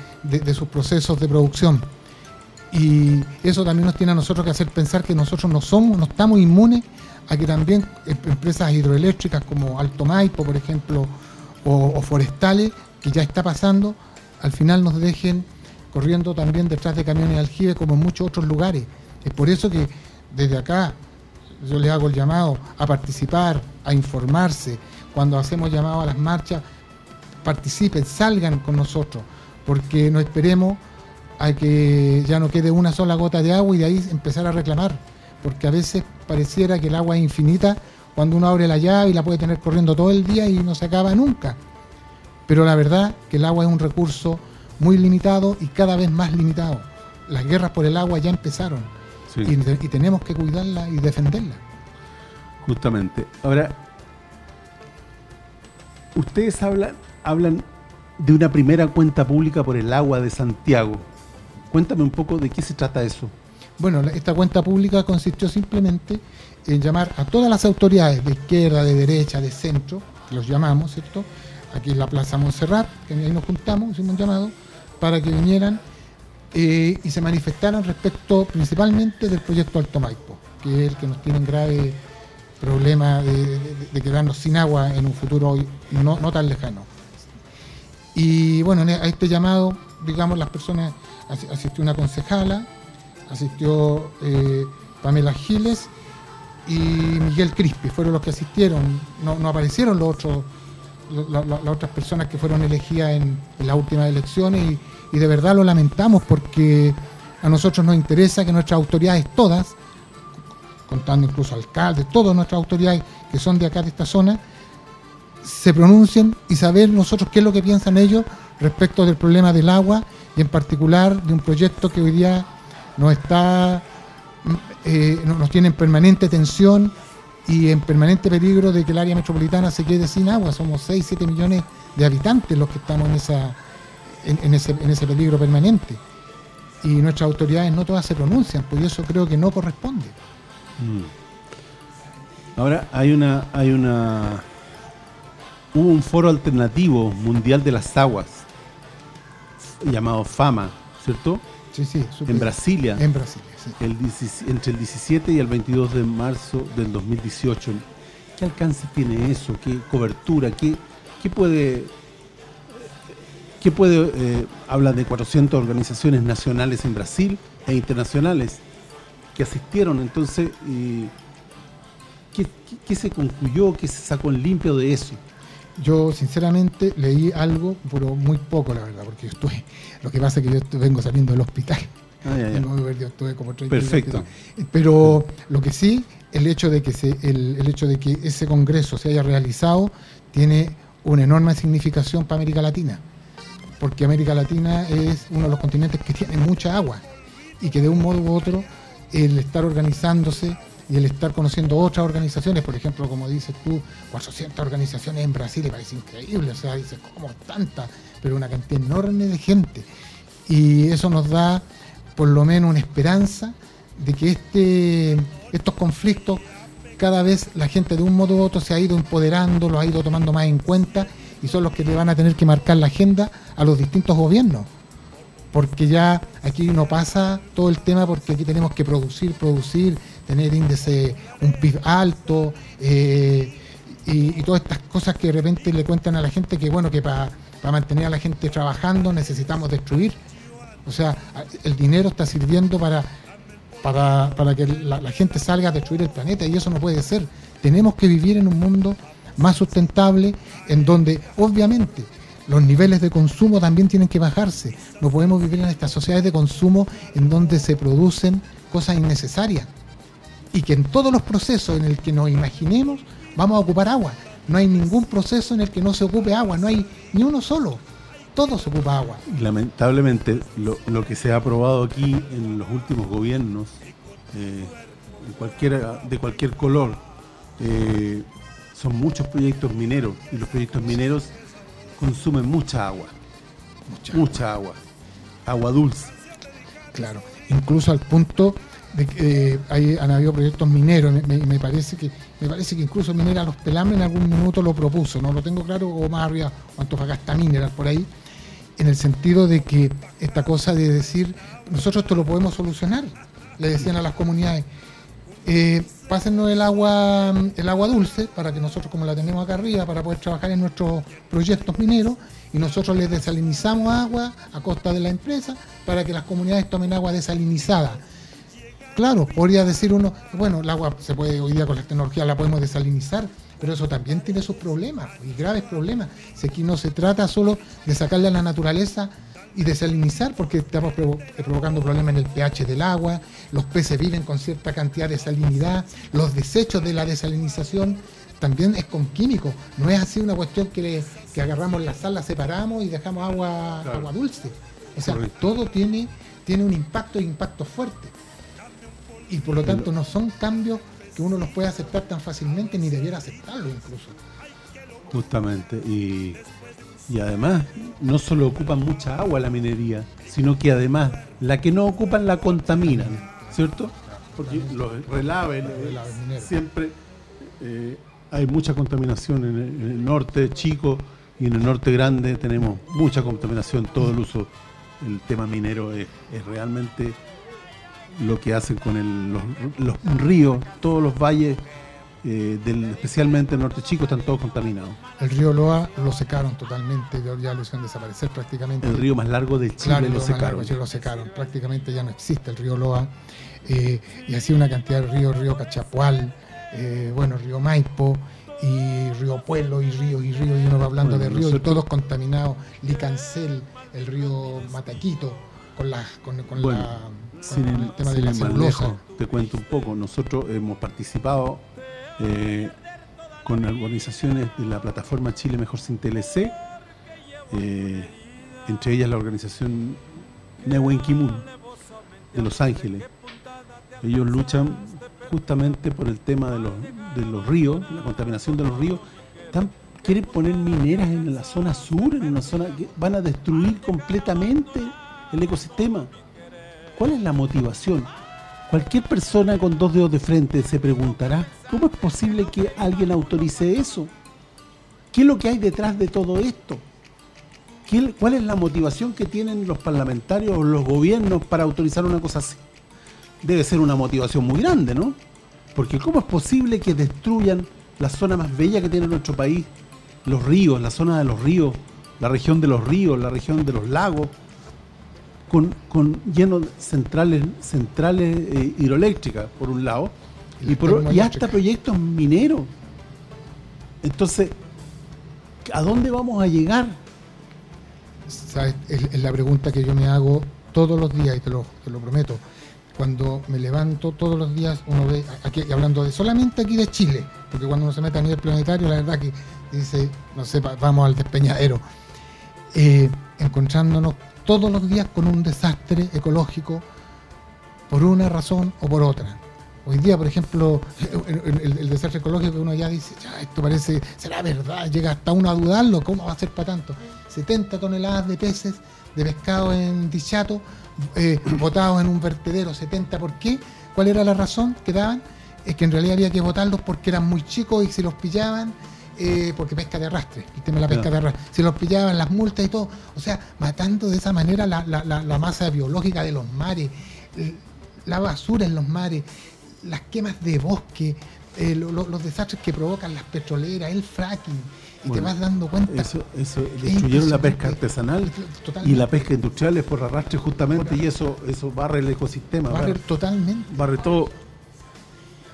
sus procesos de producción. Y eso también nos tiene a nosotros que hacer pensar que nosotros no somos, no estamos inmunes a que también em, empresas hidroeléctricas como Alto Maipo, por ejemplo, o, forestales, que ya está pasando, al final nos dejen corriendo también detrás de camiones de aljibe como en muchos otros lugares. Es por eso que desde acá yo les hago el llamado a participar, a informarse. Cuando hacemos llamado a las marchas, participen, salgan con nosotros, porque no esperemos a que ya no quede una sola gota de agua y de ahí empezar a reclamar porque a veces pareciera que el agua es infinita cuando uno abre la llave y la puede tener corriendo todo el día y no se acaba nunca. Pero la verdad que el agua es un recurso muy limitado y cada vez más limitado. Las guerras por el agua ya empezaron y, tenemos que cuidarla y defenderla. Justamente. Ahora, ustedes hablan, de una primera cuenta pública por el agua de Santiago. Cuéntame un poco de qué se trata eso. Bueno, esta cuenta pública consistió simplemente en llamar a todas las autoridades de izquierda, de derecha, de centro, los llamamos, ¿cierto? Aquí en la Plaza Montserrat, que ahí nos juntamos, hicimos un llamado, para que vinieran eh, y se manifestaran respecto principalmente del proyecto Alto Maipo, que es el que nos tiene en grave problema de, quedarnos sin agua en un futuro no, no tan lejano. Y bueno, a este llamado, digamos, las personas, asistió una concejala, asistió eh, Pamela Giles y Miguel Crispi, fueron los que asistieron, no, aparecieron los otros, las otras personas que fueron elegidas en, las últimas elecciones y, de verdad lo lamentamos porque a nosotros nos interesa que nuestras autoridades todas, contando incluso alcaldes, todas nuestras autoridades que son de acá de esta zona, se pronuncien y saber nosotros qué es lo que piensan ellos respecto del problema del agua y en particular de un proyecto que hoy día nos está eh, nos tiene en permanente tensión y en permanente peligro de que el área metropolitana se quede sin agua. Somos 6, 7 millones de habitantes los que estamos en, esa, en, ese, en ese peligro permanente. Y nuestras autoridades no todas se pronuncian, pues eso creo que no corresponde. Mm. Ahora hay una, hay una, hubo un foro alternativo mundial de las aguas llamado FAMA, ¿cierto? Sí, sí. En Brasilia. En Brasilia, el, entre el 17 y el 22 de marzo del 2018. ¿Qué alcance tiene eso? ¿Qué cobertura? ¿Qué, qué puede...? ¿Qué puede...? Eh, habla de 400 organizaciones nacionales en Brasil e internacionales que asistieron. Entonces, ¿qué, qué se concluyó? ¿Qué se sacó en limpio de eso? Yo sinceramente leí algo, pero muy poco la verdad, porque yo estuve, lo que pasa es que yo vengo saliendo del hospital. Ah, yo estuve como Perfecto. Pero lo que sí, el hecho de que se, el, el, hecho de que ese congreso se haya realizado tiene una enorme significación para América Latina, porque América Latina es uno de los continentes que tiene mucha agua y que de un modo u otro el estar organizándose y el estar conociendo otras organizaciones, por ejemplo, como dices tú, 400 organizaciones en Brasil, y parece increíble, o sea, dices, ¿cómo tantas? Pero una cantidad enorme de gente. Y eso nos da por lo menos una esperanza de que este, estos conflictos, cada vez la gente de un modo u otro se ha ido empoderando, lo ha ido tomando más en cuenta y son los que le van a tener que marcar la agenda a los distintos gobiernos porque ya aquí no pasa todo el tema porque aquí tenemos que producir, producir, tener índice, un PIB alto eh, y, todas estas cosas que de repente le cuentan a la gente que bueno, que para mantener a la gente trabajando necesitamos destruir. O sea, el dinero está sirviendo para, para, que la, la gente salga a destruir el planeta y eso no puede ser. Tenemos que vivir en un mundo más sustentable en donde obviamente los niveles de consumo también tienen que bajarse. No podemos vivir en estas sociedades de consumo en donde se producen cosas innecesarias. Y que en todos los procesos en el que nos imaginemos vamos a ocupar agua. No hay ningún proceso en el que no se ocupe agua, no hay ni uno solo. Todo se ocupa agua. Lamentablemente, lo, que se ha aprobado aquí en los últimos gobiernos, eh, de cualquier color, eh, son muchos proyectos mineros y los proyectos mineros consumen mucha agua, Mucha. mucha agua, agua dulce. Claro, incluso al punto de que eh, hay, han habido proyectos mineros, me, me- me parece que me parece que incluso Minera Los Pelambres en algún minuto lo propuso, no lo tengo claro, o más arriba, o Antofagasta Mineral, por ahí, en el sentido de que esta cosa de decir, nosotros esto lo podemos solucionar, le decían a las comunidades, eh, pásennos el agua, el agua dulce para que nosotros, como la tenemos acá arriba, para poder trabajar en nuestros proyectos mineros, y nosotros les desalinizamos agua a costa de la empresa para que las comunidades tomen agua desalinizada. Claro, podría decir uno, bueno, el agua se puede hoy día con la tecnología la podemos desalinizar, pero eso también tiene sus problemas y graves problemas. Si aquí no se trata solo de sacarle a la naturaleza y desalinizar, porque estamos provo- provocando problemas en el pH del agua, los peces viven con cierta cantidad de salinidad, los desechos de la desalinización también es con químicos, no es así una cuestión que, le- que agarramos la sal, la separamos y dejamos agua, Claro. agua dulce. O sea, Correcto. todo tiene, tiene un impacto impacto fuerte y por lo tanto no son cambios que uno los puede aceptar tan fácilmente ni debiera aceptarlo incluso. Justamente, y, y además no solo ocupan mucha agua la minería, sino que además la que no ocupan la contaminan, ¿cierto? Porque los relaves, siempre eh, hay mucha contaminación en el, en el norte chico y en el norte grande tenemos mucha contaminación, todo el uso, el tema minero es, es realmente lo que hacen con el- los, los ríos, todos los valles, eh, del, especialmente el norte chico, están todos contaminados. El río Loa lo secaron totalmente, ya- lo hicieron desaparecer prácticamente. El río más largo de Chile Claro, lo secaron. largo, lo secaron. Prácticamente ya no existe el río Loa. Eh, y así una cantidad de ríos, río Cachapual, eh, bueno, río Maipo, y río Pueblo, y río, y río, y uno va hablando Bueno, de ríos, y todos contaminados. Licancel, el río Mataquito, con la, con, con Bueno, la, Sin el tema de la más celulosa. lejos, te cuento un poco. Nosotros hemos participado eh, con organizaciones de la plataforma Chile Mejor Sin TLC, eh, entre ellas la organización Newen Kimun de Los Ángeles. Ellos luchan justamente por el tema de los, de los ríos, la contaminación de los ríos. Están- quieren poner mineras en la zona sur, en una zona que van a destruir completamente el ecosistema. ¿Cuál es la motivación? Cualquier persona con dos dedos de frente se preguntará, ¿cómo es posible que alguien autorice eso? ¿Qué es lo que hay detrás de todo esto? ¿Qué- ¿Cuál es la motivación que tienen los parlamentarios o los gobiernos para autorizar una cosa así? Debe ser una motivación muy grande, ¿no? Porque ¿cómo es posible que destruyan la zona más bella que tiene nuestro país? Los ríos, la zona de los ríos, la región de los ríos, la región de los lagos, con, con lleno de centrales centrales eh, hidroeléctricas por un lado Y y, por, y termoeléctricas. hasta proyectos mineros entonces ¿a dónde vamos a llegar? ¿Sabes? Es, es la pregunta que yo me hago todos los días y te lo, te lo prometo. Cuando me levanto todos los días, uno ve, aquí hablando de solamente aquí de Chile, porque cuando uno se mete a nivel planetario, la verdad que dice, no sé, vamos al despeñadero, eh, encontrándonos todos los días con un desastre ecológico por una razón o por otra. Hoy día, por ejemplo, el, el- el desastre ecológico uno ya dice, ya, esto parece, será verdad, llega hasta uno a dudarlo, ¿cómo va a ser para tanto? 70 toneladas de peces, de pescado en Dichato, eh, botados en un vertedero, 70, ¿por qué? ¿Cuál era la razón que daban? Es que en realidad había que botarlos porque eran muy chicos y si los pillaban, eh, porque pesca de arrastre, el tema de la pesca Claro. de arrastre, si los pillaban las multas y todo, o sea, matando de esa manera la, la- la- la masa biológica de los mares, eh, la basura en los mares, las quemas de bosque, eh, lo- lo- los desastres que provocan las petroleras, el fracking, y te vas dando cuenta. Eso, eso Es destruyeron la pesca artesanal Totalmente. y la pesca industrial es por arrastre justamente y eso eso barre el ecosistema, barre, totalmente. barre todo.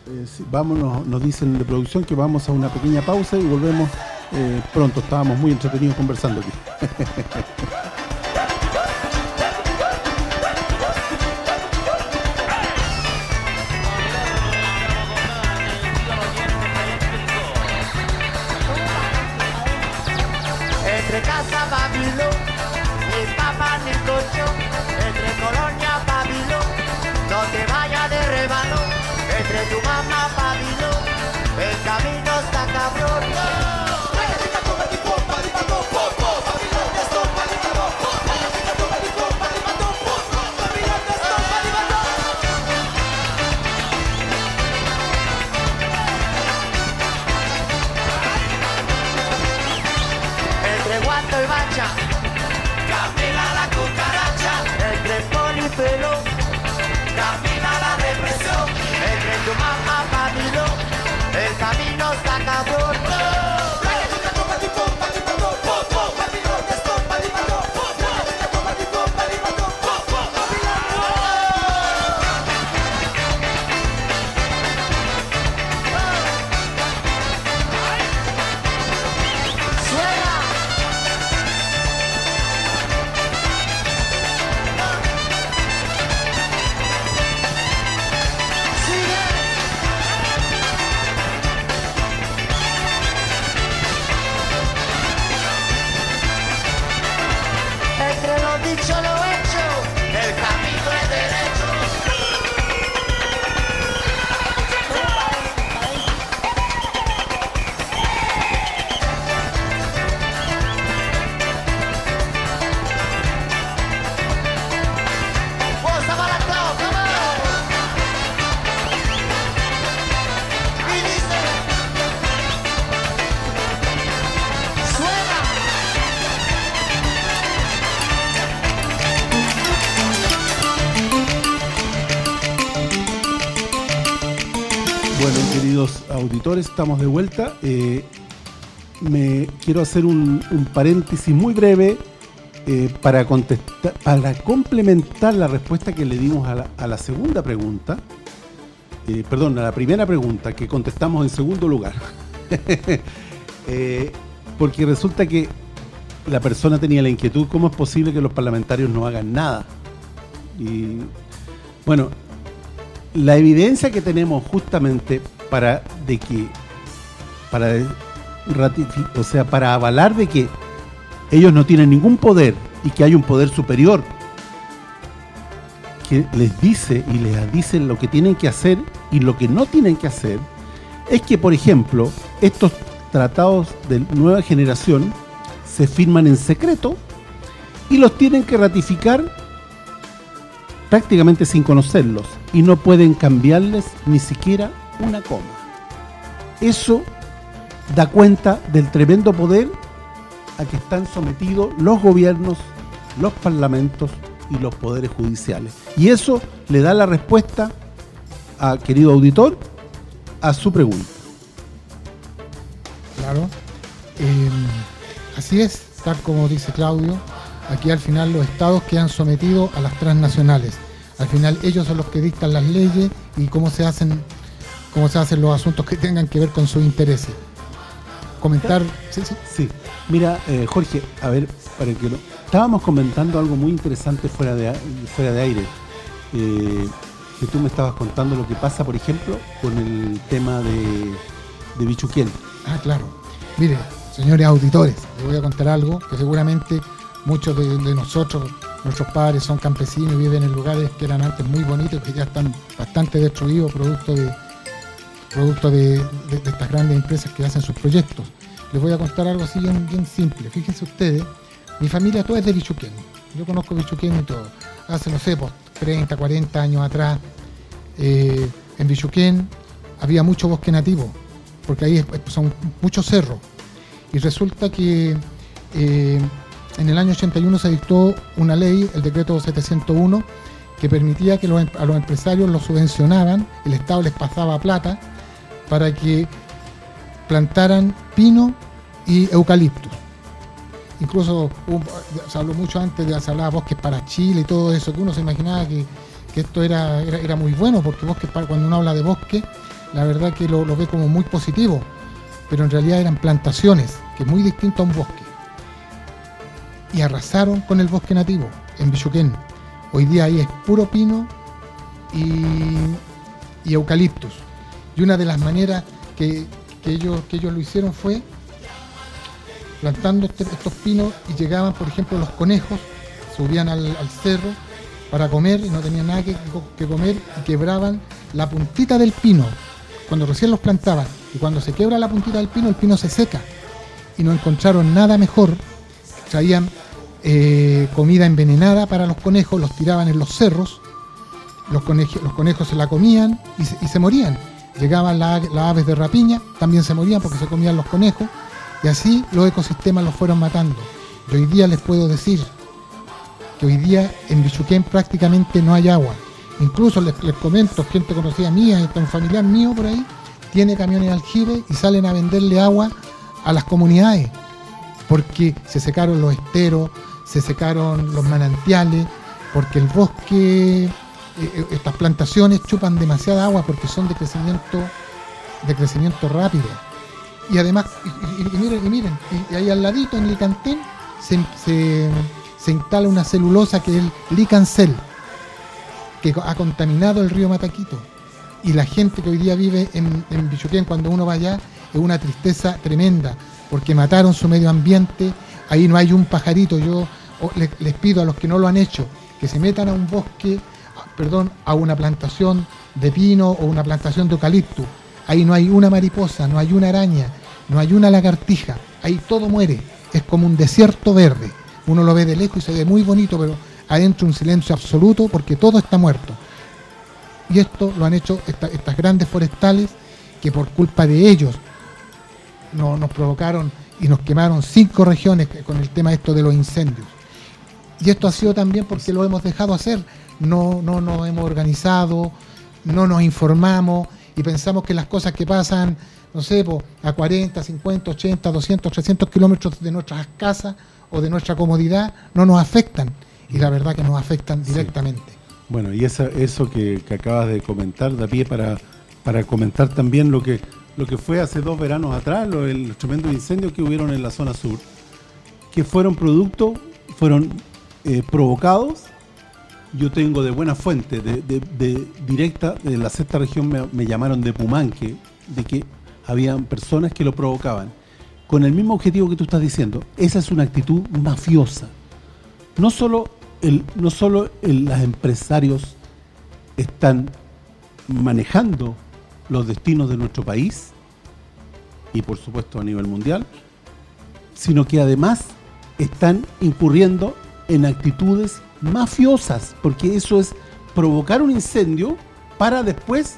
Eh, sí, vámonos, nos dicen de producción que vamos a una pequeña pausa y volvemos eh, pronto. Estábamos muy entretenidos conversando aquí. estamos de vuelta. Eh, me quiero hacer un, paréntesis muy breve eh, para contestar, para complementar la respuesta que le dimos a la, segunda pregunta. Eh, perdón, a la primera pregunta que contestamos en segundo lugar. Porque resulta que la persona tenía la inquietud, ¿cómo es posible que los parlamentarios no hagan nada? Y bueno, la evidencia que tenemos justamente para de que para o sea, para avalar de que ellos no tienen ningún poder y que hay un poder superior que les dice y les dice lo que tienen que hacer y lo que no tienen que hacer, es que, por ejemplo, estos tratados de nueva generación se firman en secreto y los tienen que ratificar prácticamente sin conocerlos y no pueden cambiarles ni siquiera una coma. Eso da cuenta del tremendo poder a que están sometidos los gobiernos, los parlamentos y los poderes judiciales. Y eso le da la respuesta a querido auditor a su pregunta. Claro. Eh, así es, tal como dice Claudio, aquí al final los estados quedan sometidos a las transnacionales. Al final ellos son los que dictan las leyes y cómo se hacen cómo se hacen los asuntos que tengan que ver con sus intereses. Comentar, sí, sí. Sí, mira, eh, Jorge, a ver, para que lo... Estábamos comentando algo muy interesante fuera de, fuera de aire. eh, que tú me estabas contando lo que pasa, por ejemplo, con el tema de, de Bichuquiel. Ah, claro. Mire, señores auditores, les voy a contar algo que seguramente muchos de, de nosotros, nuestros padres son campesinos y viven en lugares que eran antes muy bonitos, que ya están bastante destruidos, producto de producto de, estas grandes empresas que hacen sus proyectos. Les voy a contar algo así bien, simple. Fíjense ustedes, mi familia toda es de Bichuquén. Yo conozco Bichuquén y todo. Hace, no sé, pues, 30, 40 años atrás, eh, en Bichuquén había mucho bosque nativo, porque ahí es- son muchos cerros. Y resulta que eh, en el año 81 se dictó una ley, el decreto 701, que permitía que em- a los empresarios los subvencionaban, el Estado les pasaba plata para que plantaran pino y eucaliptus. Incluso hubo- se habló mucho antes de se hablaba bosques para Chile y todo eso, que uno se imaginaba que, esto era, era, muy bueno, porque bosques cuando uno habla de bosque, la verdad que lo, lo ve como muy positivo, pero en realidad eran plantaciones, que es muy distinto a un bosque. Y arrasaron con el bosque nativo en Bichuquén. Hoy día ahí es puro pino y, y eucaliptus. Y una de las maneras que, que ellos, que ellos lo hicieron fue plantando este- estos pinos y llegaban, por ejemplo, los conejos, subían al, cerro para comer y no tenían nada que, comer y quebraban la puntita del pino cuando recién los plantaban. Y cuando se quiebra la puntita del pino, el pino se seca. Y no encontraron nada mejor. Traían eh, comida envenenada para los conejos, los tiraban en los cerros. Los, los conejos se la comían y se morían. Llegaban la- las aves de rapiña, también se morían porque se comían los conejos. Y así los ecosistemas los fueron matando. Y hoy día les puedo decir que hoy día en Bichuquén prácticamente no hay agua. Incluso les, comento, gente conocida mía, está un familiar mío por ahí, tiene camiones aljibe y salen a venderle agua a las comunidades, porque se secaron los esteros, se secaron los manantiales, porque el bosque, eh, eh, estas plantaciones chupan demasiada agua porque son de crecimiento, de crecimiento rápido. Y además, y, miren, y miren, y ahí al ladito en el cantén se, se- instala una celulosa que es el licancel, que ha contaminado el río Mataquito. Y la gente que hoy día vive en, en Bichuquén, cuando uno va allá, es una tristeza tremenda, porque mataron su medio ambiente, ahí no hay un pajarito. Yo les pido a los que no lo han hecho, que se metan a un bosque, perdón, a una plantación de pino o una plantación de eucalipto. Ahí no hay una mariposa, no hay una araña, no hay una lagartija, ahí todo muere, es como un desierto verde. Uno lo ve de lejos y se ve muy bonito, pero adentro un silencio absoluto porque todo está muerto. Y esto lo han hecho esta- estas grandes forestales que por culpa de ellos no- nos provocaron y nos quemaron cinco regiones con el tema esto de los incendios. Y esto ha sido también porque lo hemos dejado hacer, no, no nos hemos organizado, no nos informamos y pensamos que las cosas que pasan, no sé, po, a 40, 50, 80, 200, 300 kilómetros de nuestras casas o de nuestra comodidad no nos afectan. Y la verdad que nos afectan Sí. directamente. Bueno, y esa- eso que, que acabas de comentar da pie para, para comentar también lo que lo que fue hace dos veranos atrás, lo, el, los tremendos incendios que hubieron en la zona sur, que fueron producto, fueron eh, provocados. Yo tengo de buena fuente, de, directa, de la sexta región me, llamaron de Pumanque, de que habían personas que lo provocaban. Con el mismo objetivo que tú estás diciendo, esa es una actitud mafiosa no solo no solo los empresarios están manejando los destinos de nuestro país y por supuesto a nivel mundial, sino que además están incurriendo en actitudes mafiosas, porque eso es provocar un incendio para después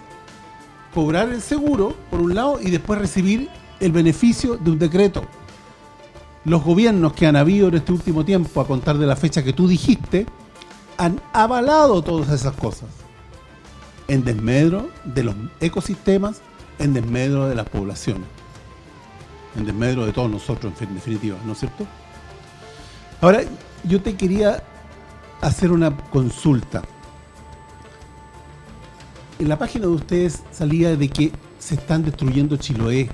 cobrar el seguro por un lado y después recibir el beneficio de un decreto los gobiernos que han habido en este último tiempo, a contar de la fecha que tú dijiste, han avalado todas esas cosas. En desmedro de los ecosistemas, en desmedro de las poblaciones. En desmedro de todos nosotros, en fin- definitiva, ¿no es cierto? Ahora, yo te quería hacer una consulta. En la página de ustedes salía de que se están destruyendo Chiloé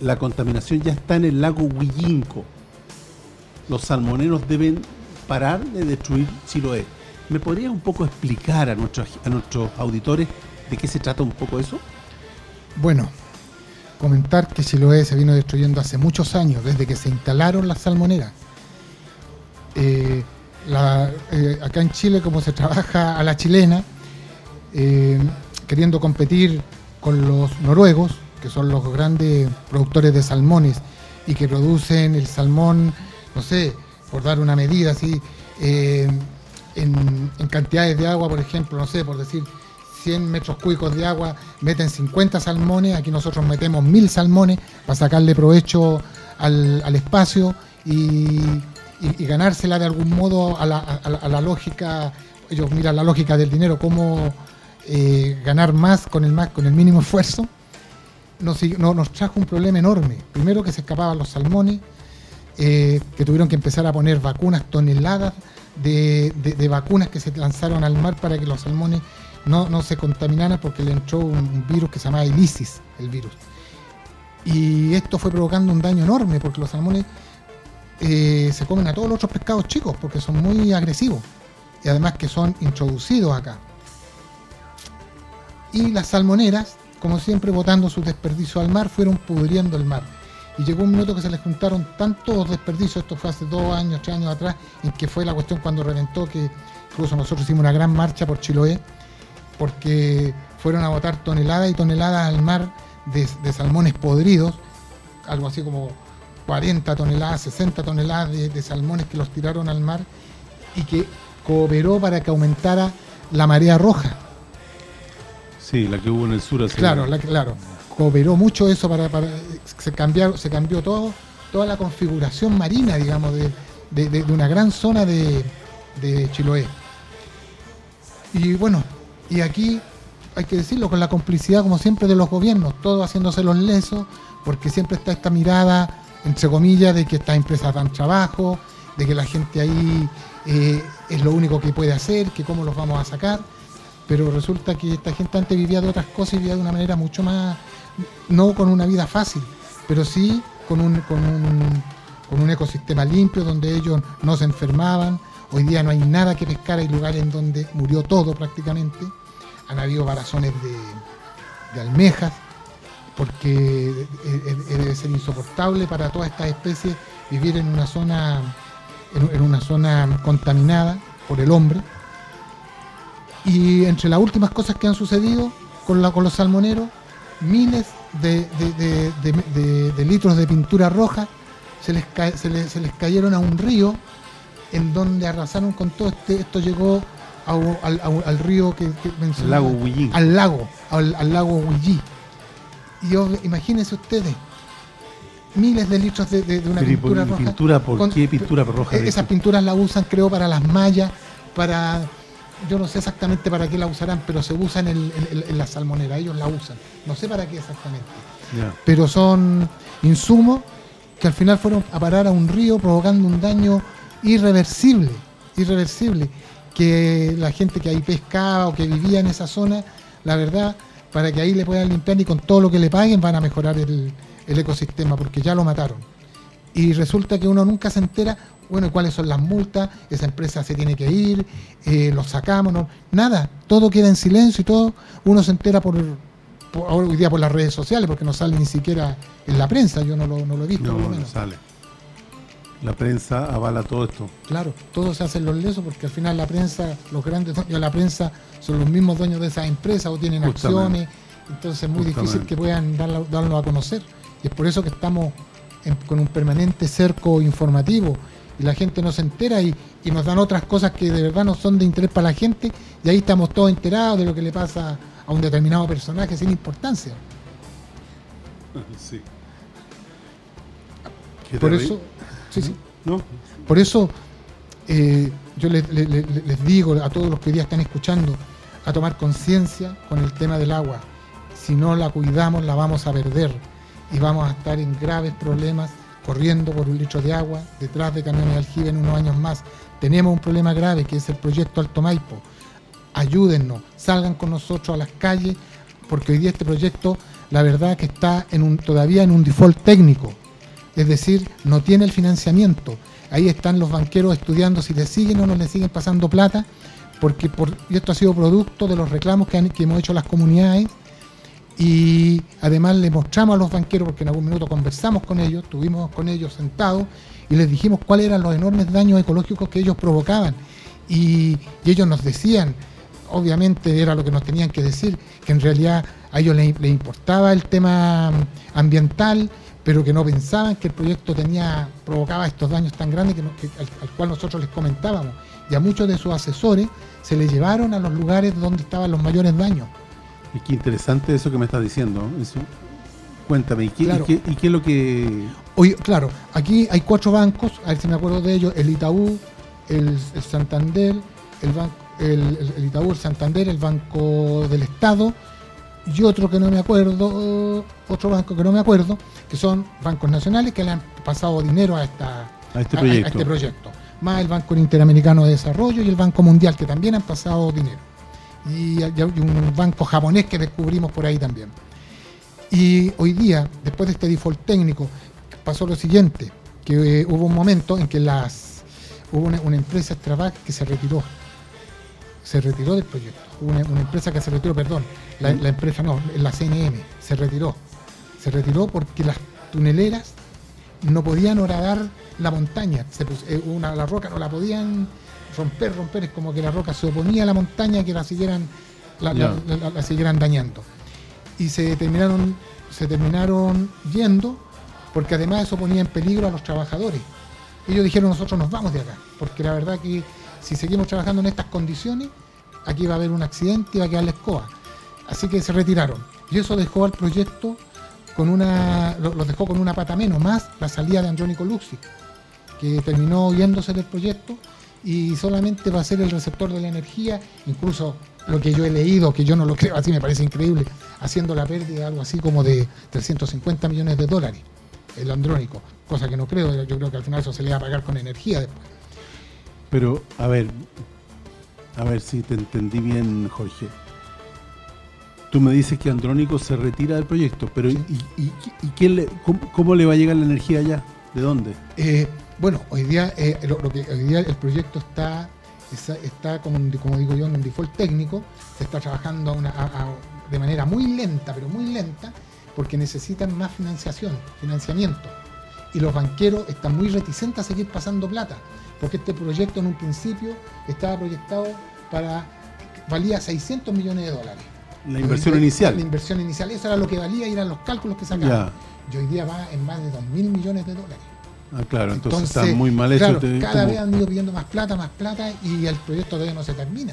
la contaminación ya está en el lago Huillinco. Los salmoneros deben parar de destruir Chiloé. ¿Me podrías un poco explicar a nuestros, a nuestros auditores de qué se trata un poco eso? Bueno, comentar que Chiloé se vino destruyendo hace muchos años, desde que se instalaron las salmoneras. Eh, eh, acá en Chile, como se trabaja a la chilena, eh, queriendo competir con los noruegos, que son los grandes productores de salmones y que producen el salmón, no sé, por dar una medida así, eh, en, cantidades de agua, por ejemplo, no sé, por decir 100 metros cúbicos de agua, meten 50 salmones, aquí nosotros metemos 1000 salmones para sacarle provecho al espacio y, y- ganársela de algún modo a la, a la- lógica, ellos miran la lógica del dinero, cómo eh, ganar más con el, más con el mínimo esfuerzo nos, no- nos trajo un problema enorme. Primero que se escapaban los salmones, eh, que tuvieron que empezar a poner vacunas, toneladas de, de- vacunas que se lanzaron al mar para que los salmones no, no se contaminaran porque le entró un, un virus que se llamaba ilisis, el virus. Y esto fue provocando un daño enorme porque los salmones eh, se comen a todos los otros pescados chicos porque son muy agresivos y además que son introducidos acá. Y las salmoneras, como siempre, botando sus desperdicios al mar, fueron pudriendo el mar. Y llegó un minuto que se les juntaron tantos desperdicios, esto fue hace dos años, tres años atrás, en que fue la cuestión cuando reventó, que incluso nosotros hicimos una gran marcha por Chiloé, porque fueron a botar toneladas y toneladas al mar de, de salmones podridos, algo así como 40 toneladas, 60 toneladas de, de salmones que los tiraron al mar y que cooperó para que aumentara la marea roja. Sí, la que hubo en el sur. hace- Claro, la- claro. Cooperó mucho eso para, para- se cambiaron, se cambió todo, toda la configuración marina, digamos, de, de, de- de una gran zona de, de Chiloé. Y bueno, y aquí hay que decirlo con la complicidad, como siempre, de los gobiernos, todos haciéndose los lesos, porque siempre está esta mirada, entre comillas, de que estas empresas dan trabajo, de que la gente ahí eh, es lo único que puede hacer, que cómo los vamos a sacar. Pero resulta que esta gente antes vivía de otras cosas y vivía de una manera mucho más, no con una vida fácil, pero sí con un, con un, con un ecosistema limpio donde ellos no se enfermaban. Hoy día no hay nada que pescar, hay lugares en donde murió todo prácticamente. Han habido barazones de, de almejas, porque eh, eh, debe ser insoportable para todas estas especies vivir en una zona en, una zona contaminada por el hombre. Y entre las últimas cosas que han sucedido con, la, con los salmoneros, miles de, de- de- de- litros de pintura roja se les, ca- se, les, se les cayeron a un río en donde arrasaron con todo este, esto llegó a al, a al río que, que mencioné, lago al lago, al, al lago Huillí. Y ob- imagínense ustedes, miles de litros de, de- de una Pero ¿y por- pintura roja. pintura por con- qué pintura roja? de Esas pinturas las usan, creo, para las mallas, para. Yo no sé exactamente para qué la usarán, pero se usa en, la salmonera, ellos la usan. No sé para qué exactamente. Pero son insumos que al final fueron a parar a un río provocando un daño irreversible, irreversible. Que la gente que ahí pescaba o que vivía en esa zona, la verdad, para que ahí le puedan limpiar y con todo lo que le paguen van a mejorar el, el ecosistema, porque ya lo mataron y resulta que uno nunca se entera, bueno, cuáles son las multas, esa empresa se tiene que ir, eh, los sacamos, no, nada, todo queda en silencio y todo, uno se entera por, por- hoy día por las redes sociales, porque no sale ni siquiera en la prensa, yo no lo, no lo he visto No, por lo no menos. sale. La prensa avala todo esto. Claro, todos se hacen los lesos porque al final la prensa, los grandes dueños de la prensa son los mismos dueños de esas empresas o tienen Justamente. acciones, entonces es muy difícil que puedan darlo, darlo a conocer. Y es por eso que estamos en- con un permanente cerco informativo y la gente no se entera y, y nos dan otras cosas que de verdad no son de interés para la gente y ahí estamos todos enterados de lo que le pasa a un determinado personaje sin importancia. Sí. ¿Qué Por eso, ¿No? Por eso eh, yo les digo a todos los que hoy día están escuchando a tomar conciencia con el tema del agua. Si no la cuidamos la vamos a perder y vamos a estar en graves problemas corriendo por un litro de agua detrás de camiones de aljibe en unos años más. Tenemos un problema grave que es el proyecto Alto Maipo. Ayúdennos, salgan con nosotros a las calles porque hoy día este proyecto la verdad que está en un, todavía en un default técnico es decir, no tiene el financiamiento. Ahí están los banqueros estudiando si le siguen o no le siguen pasando plata, porque por, esto ha sido producto de los reclamos que, hemos hecho las comunidades y además le mostramos a los banqueros, porque en algún minuto conversamos con ellos, estuvimos con ellos sentados y les dijimos cuáles eran los enormes daños ecológicos que ellos provocaban. Y, ellos nos decían, obviamente era lo que nos tenían que decir, que en realidad a ellos les, importaba el tema ambiental, pero que no pensaban que el proyecto tenía provocaba estos daños tan grandes que que- al, al cual nosotros les comentábamos. Y a muchos de sus asesores se les llevaron a los lugares donde estaban los mayores daños. Y qué interesante eso que me estás diciendo. Eso. Cuéntame, ¿y qué, y qué- y qué es lo que...? Hoy, claro, aquí hay cuatro bancos, a ver si me acuerdo de ellos, el Itaú, el, el Santander, el, banco, el Itaú, el Santander, el Banco del Estado y otro que no me acuerdo, otro banco que no me acuerdo, que son bancos nacionales que le han pasado dinero a, esta, A este proyecto. este proyecto. Más el Banco Interamericano de Desarrollo y el Banco Mundial, que también han pasado dinero. Y, y un banco japonés que descubrimos por ahí también. Y hoy día, después de este default técnico, pasó lo siguiente, que eh, hubo un momento en que las hubo una, una empresa Strabag que se retiró. Se retiró del proyecto. Una, una empresa que se retiró, perdón, la, la empresa no, la CNM, se retiró. Se retiró porque las tuneleras no podían horadar la montaña. Se eh, una, la roca no la podían romper, romper. Es como que la roca se oponía a la montaña que la siguieran, la siguieran dañando. Y se terminaron, se terminaron yendo porque además eso ponía en peligro a los trabajadores. Ellos dijeron nosotros nos vamos de acá, porque la verdad que si seguimos trabajando en estas condiciones, aquí va a haber un accidente y va a quedar la escoba. Así que se retiraron. Y eso dejó al proyecto con una, lo- dejó con una pata menos, más la salida de Andrónico Luxi. que terminó yéndose del proyecto y solamente va a ser el receptor de la energía, incluso lo que yo he leído, que yo no lo creo así, me parece increíble, haciendo la pérdida de algo así como de 350 millones de dólares, el andrónico, cosa que no creo, yo creo que al final eso se le va a pagar con energía después. Pero, a ver, a ver si te entendí bien, Jorge. Tú me dices que Andrónico se retira del proyecto, pero Sí. ¿y, y, y quién le, cómo, cómo le va a llegar la energía allá? ¿De dónde? Eh, bueno, hoy día, eh, lo, lo que, hoy día el proyecto está, está, como, digo yo, en un default técnico, se está trabajando a una- a- a- de manera muy lenta, pero muy lenta, porque necesitan más financiación, financiamiento. Y los banqueros están muy reticentes a seguir pasando plata, porque este proyecto en un principio estaba proyectado para, valía 600 millones de dólares. La inversión La- inicial. La inversión inicial, eso era lo que valía y eran los cálculos que sacaban. Y hoy día va en más de 2 mil millones de dólares. Ah, claro, entonces, está muy mal hecho. claro, te- cada como- vez han ido pidiendo más plata, más plata y el proyecto todavía no se termina.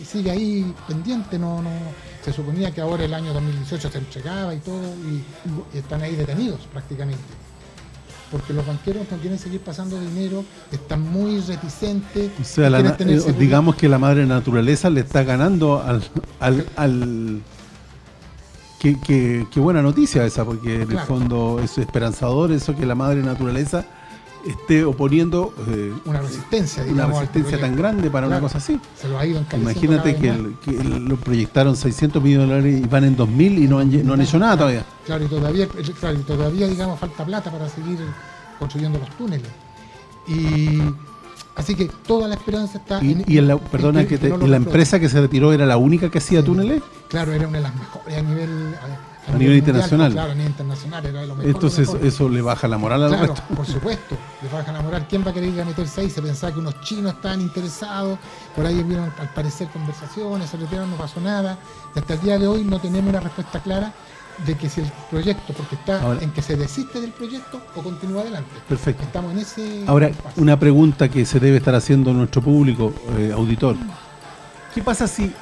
Y sigue ahí pendiente, no, no. Se suponía que ahora el año 2018 se entregaba y todo, y, y están ahí detenidos prácticamente. Porque los banqueros no quieren seguir pasando dinero, están muy reticentes. O sea, la tener eh, digamos que la madre naturaleza le está ganando al... al, al- Qué, qué- qué buena noticia esa, porque en el fondo es esperanzador eso que la madre naturaleza esté oponiendo eh, una resistencia, una digamos, resistencia tan grande para una cosa así. Se lo ha ido Imagínate que, el- que el- lo proyectaron 600 millones de dólares y van en 2000 y no han, no han hecho nada todavía. Claro, y todavía, claro, y todavía digamos, falta plata para seguir construyendo los túneles. Y así que toda la esperanza está Y, y en la, perdona, en que te- no la empresa que se retiró era la única que hacía Sí. túneles. Claro, era una de las mejores a nivel, a, A nivel mundial, internacional. Claro, a nivel internacional era de lo mejor. Entonces lo mejor. eso le baja la moral al Claro, resto. por supuesto, le bajan la moral. ¿Quién va a querer ir a meterse ahí? Se pensaba que unos chinos estaban interesados, por ahí vieron al parecer conversaciones, se retiraron, no pasó nada. Y hasta el día de hoy no tenemos una respuesta clara de que si el proyecto, porque está Ahora- en que se desiste del proyecto o continúa adelante. Perfecto. Estamos en ese. Ahora, una pregunta que se debe estar haciendo nuestro público, eh, auditor. ¿Qué pasa si,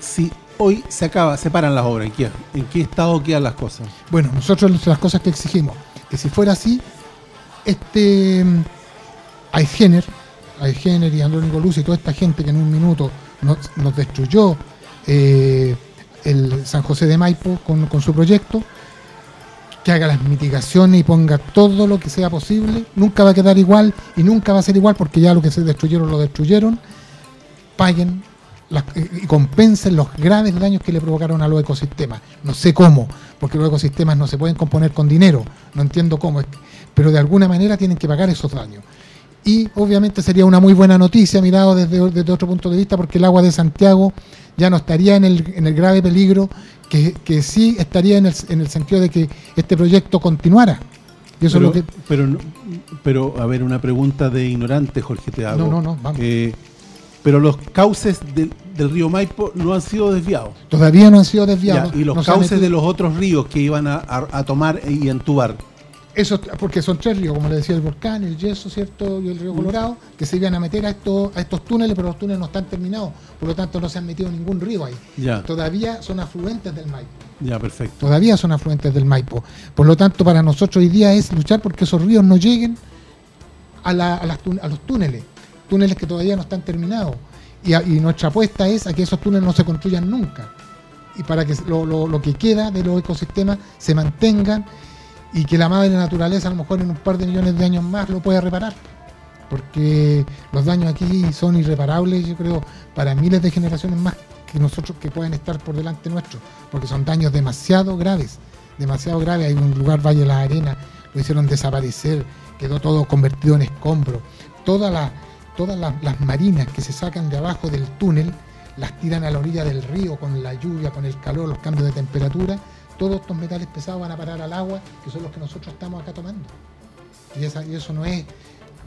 si hoy se acaba, se paran las obras? ¿En qué, estado quedan las cosas? Bueno, nosotros las cosas que exigimos, que si fuera así, este mm, Aigéner, Aigéner y Andrónico Luz y toda esta gente que en un minuto nos, nos destruyó eh, el San José de Maipo con, con su proyecto, que haga las mitigaciones y ponga todo lo que sea posible, nunca va a quedar igual y nunca va a ser igual porque ya lo que se destruyeron lo destruyeron, paguen las- y compensen los graves daños que le provocaron a los ecosistemas. No sé cómo, porque los ecosistemas no se pueden componer con dinero, no entiendo cómo, pero de alguna manera tienen que pagar esos daños. Y obviamente sería una muy buena noticia mirado desde, desde otro punto de vista, porque el agua de Santiago ya no estaría en el, en el grave peligro que, que sí estaría en el, en el sentido de que este proyecto continuara. Y eso pero, es lo que... pero, pero, a ver, una pregunta de ignorante, Jorge, te hago. No, no, no, vamos. Eh, pero los cauces del, del río Maipo no han sido desviados. Todavía no han sido Ya, desviados. y los no cauces de los otros ríos que iban a, a- a tomar y entubar. Eso, porque son tres ríos, como le decía el volcán, el yeso, ¿cierto? Y el río Colorado, que se iban a meter a estos, a estos túneles, pero los túneles no están terminados, por lo tanto no se han metido ningún río ahí. Ya, Todavía son afluentes del Maipo. ya, perfecto. Todavía son afluentes del Maipo. Por lo tanto, para nosotros hoy día es luchar porque esos ríos no lleguen a, la- a las tún- a los túneles, túneles que todavía no están terminados. Y, nuestra apuesta es a que esos túneles no se construyan nunca. Y para que lo, lo- lo que queda de los ecosistemas se mantengan y que la madre naturaleza a lo mejor en un par de millones de años más lo pueda reparar. Porque los daños aquí son irreparables, yo creo, para miles de generaciones más que nosotros que pueden estar por delante nuestro, porque son daños demasiado graves, demasiado graves. Hay un lugar, Valle de la Arena, lo hicieron desaparecer, quedó todo convertido en escombro. Todas las todas las, las marinas que se sacan de abajo del túnel, las tiran a la orilla del río con la lluvia, con el calor, los cambios de temperatura. Todos estos metales pesados van a parar al agua, que son los que nosotros estamos acá tomando. Y, esa- y eso no es,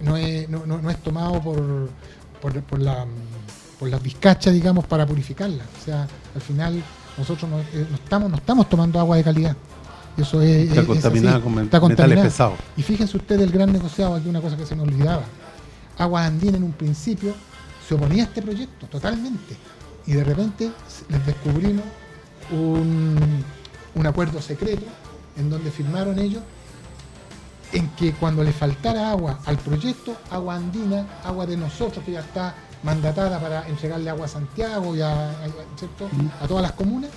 no es, no, no- no es tomado por, por, por la, por las vizcachas, digamos, para purificarla. O sea, al final nosotros no, eh, no estamos, no estamos tomando agua de calidad. Eso es, Está es- es contaminada con Está metales contaminada. pesados. Y fíjense ustedes el gran negociado, aquí una cosa que se me olvidaba. Aguas Andina en un principio se oponía a este proyecto totalmente. Y de repente les descubrimos un, un acuerdo secreto en donde firmaron ellos en que cuando le faltara agua al proyecto, agua andina, agua de nosotros, que ya está mandatada para entregarle agua a Santiago y a, a- ¿cierto? a todas las comunas,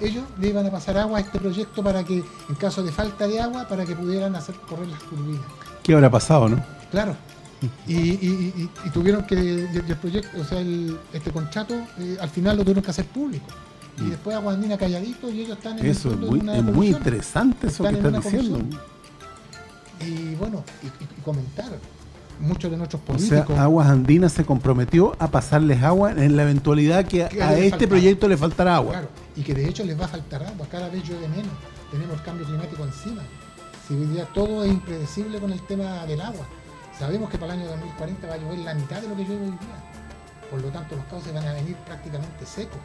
ellos le iban a pasar agua a este proyecto para que, en caso de falta de agua, para que pudieran hacer correr las turbinas. ¿Qué habrá pasado, no? Claro. Y, y- y- y tuvieron que, el proyecto, o sea, el- este contrato, eh, al final lo tuvieron que hacer público. Y después Agua Andina calladito y ellos están en el es de muy, una es muy interesante eso Están que estás una diciendo. comisión. Y bueno, y, comentar, muchos de nuestros O sea, políticos. Aguas Andinas se comprometió a pasarles agua en la eventualidad que a, Que a le este proyecto le faltara agua. Claro, y que de hecho les va a faltar agua, cada vez llueve menos, tenemos el cambio climático encima. Si hoy día todo es impredecible con el tema del agua. Sabemos que para el año 2040 va a llover la mitad de lo que llueve hoy día. Por lo tanto, los cauces van a venir prácticamente secos.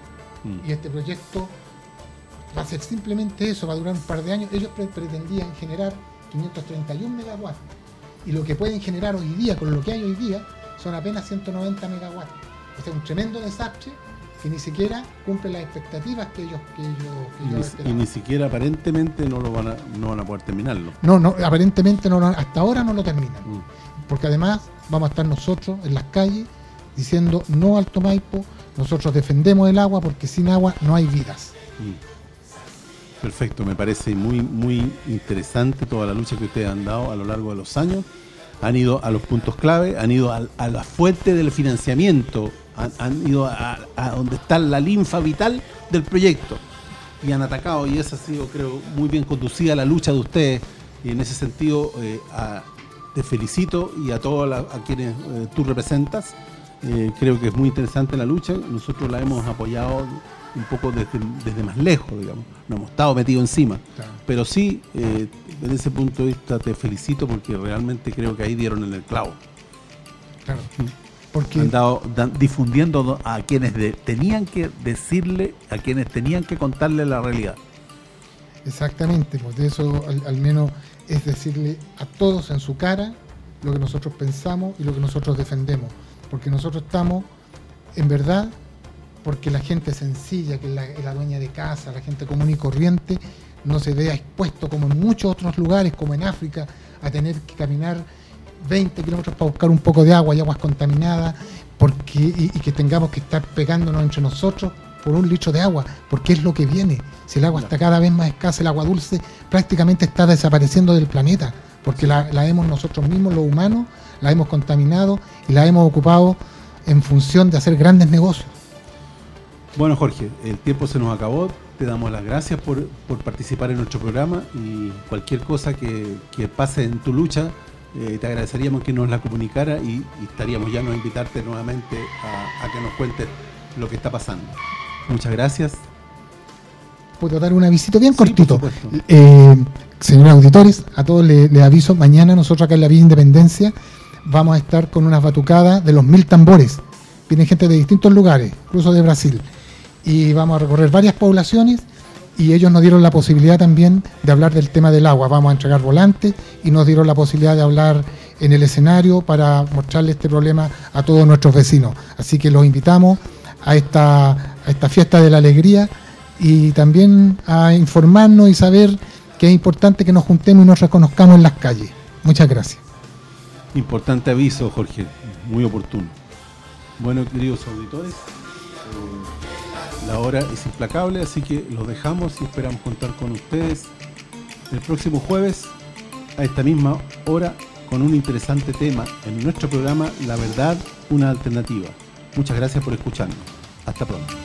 Mm. Y este proyecto va a ser simplemente eso, va a durar un par de años. Ellos pre- pretendían generar 531 megawatts. Y lo que pueden generar hoy día, con lo que hay hoy día, son apenas 190 megawatts. O sea, un tremendo desastre que ni siquiera cumple las expectativas que ellos, que ellos, que Y, ni, y esperaban. ni siquiera aparentemente no lo van a, no van a poder terminarlo. No, no, aparentemente no, hasta ahora no lo terminan. Mm. Porque además vamos a estar nosotros en las calles diciendo no al Tomaipo, nosotros defendemos el agua porque sin agua no hay vidas. Mm. Perfecto, me parece muy muy interesante toda la lucha que ustedes han dado a lo largo de los años. Han ido a los puntos clave, han ido al- a, la fuente del financiamiento, han, ido a, a donde está la linfa vital del proyecto y han atacado y esa ha sido creo muy bien conducida la lucha de ustedes y en ese sentido eh, a- te felicito y a todos la- a quienes eh, tú representas. Eh, creo que es muy interesante la lucha. Nosotros la hemos apoyado un poco desde, desde más lejos digamos. No hemos estado metidos encima. Claro. pero sí eh, desde ese punto de vista te felicito porque realmente creo que ahí dieron en el clavo. Claro. Porque han dado dan- difundiendo do- a quienes de- tenían que decirle a quienes tenían que contarle la realidad. Exactamente, pues de eso al, al menos es decirle a todos en su cara lo que nosotros pensamos y lo que nosotros defendemos. Porque nosotros estamos, en verdad, porque la gente sencilla, que es la, dueña de casa, la gente común y corriente, no se vea expuesto como en muchos otros lugares, como en África, a tener que caminar 20 kilómetros para buscar un poco de agua y aguas contaminadas, porque, y que tengamos que estar pegándonos entre nosotros por un litro de agua, porque es lo que viene. Si el agua está cada vez más escasa, el agua dulce prácticamente está desapareciendo del planeta, porque la, la hemos nosotros mismos, los humanos, la hemos contaminado y la hemos ocupado en función de hacer grandes negocios. Bueno, Jorge, el tiempo se nos acabó. Te damos las gracias por, por participar en nuestro programa y cualquier cosa que, que pase en tu lucha, eh, te agradeceríamos que nos la comunicara y, y estaríamos ya a invitarte nuevamente a, a que nos cuentes lo que está pasando. Muchas gracias. Puedo dar un avisito bien Sí, cortito. Eh, señores auditores, a todos les les aviso, mañana nosotros acá en la Villa Independencia vamos a estar con unas batucadas de los mil tambores. Vienen gente de distintos lugares, incluso de Brasil. Y vamos a recorrer varias poblaciones y ellos nos dieron la posibilidad también de hablar del tema del agua. Vamos a entregar volantes y nos dieron la posibilidad de hablar en el escenario para mostrarle este problema a todos nuestros vecinos. Así que los invitamos a esta, a esta fiesta de la alegría y también a informarnos y saber que es importante que nos juntemos y nos reconozcamos en las calles. Muchas gracias. Importante aviso, Jorge, muy oportuno. Bueno, queridos auditores, eh, la hora es implacable, así que los dejamos y esperamos contar con ustedes el próximo jueves a esta misma hora con un interesante tema en nuestro programa La Verdad, una alternativa. Muchas gracias por escucharnos. Hasta pronto.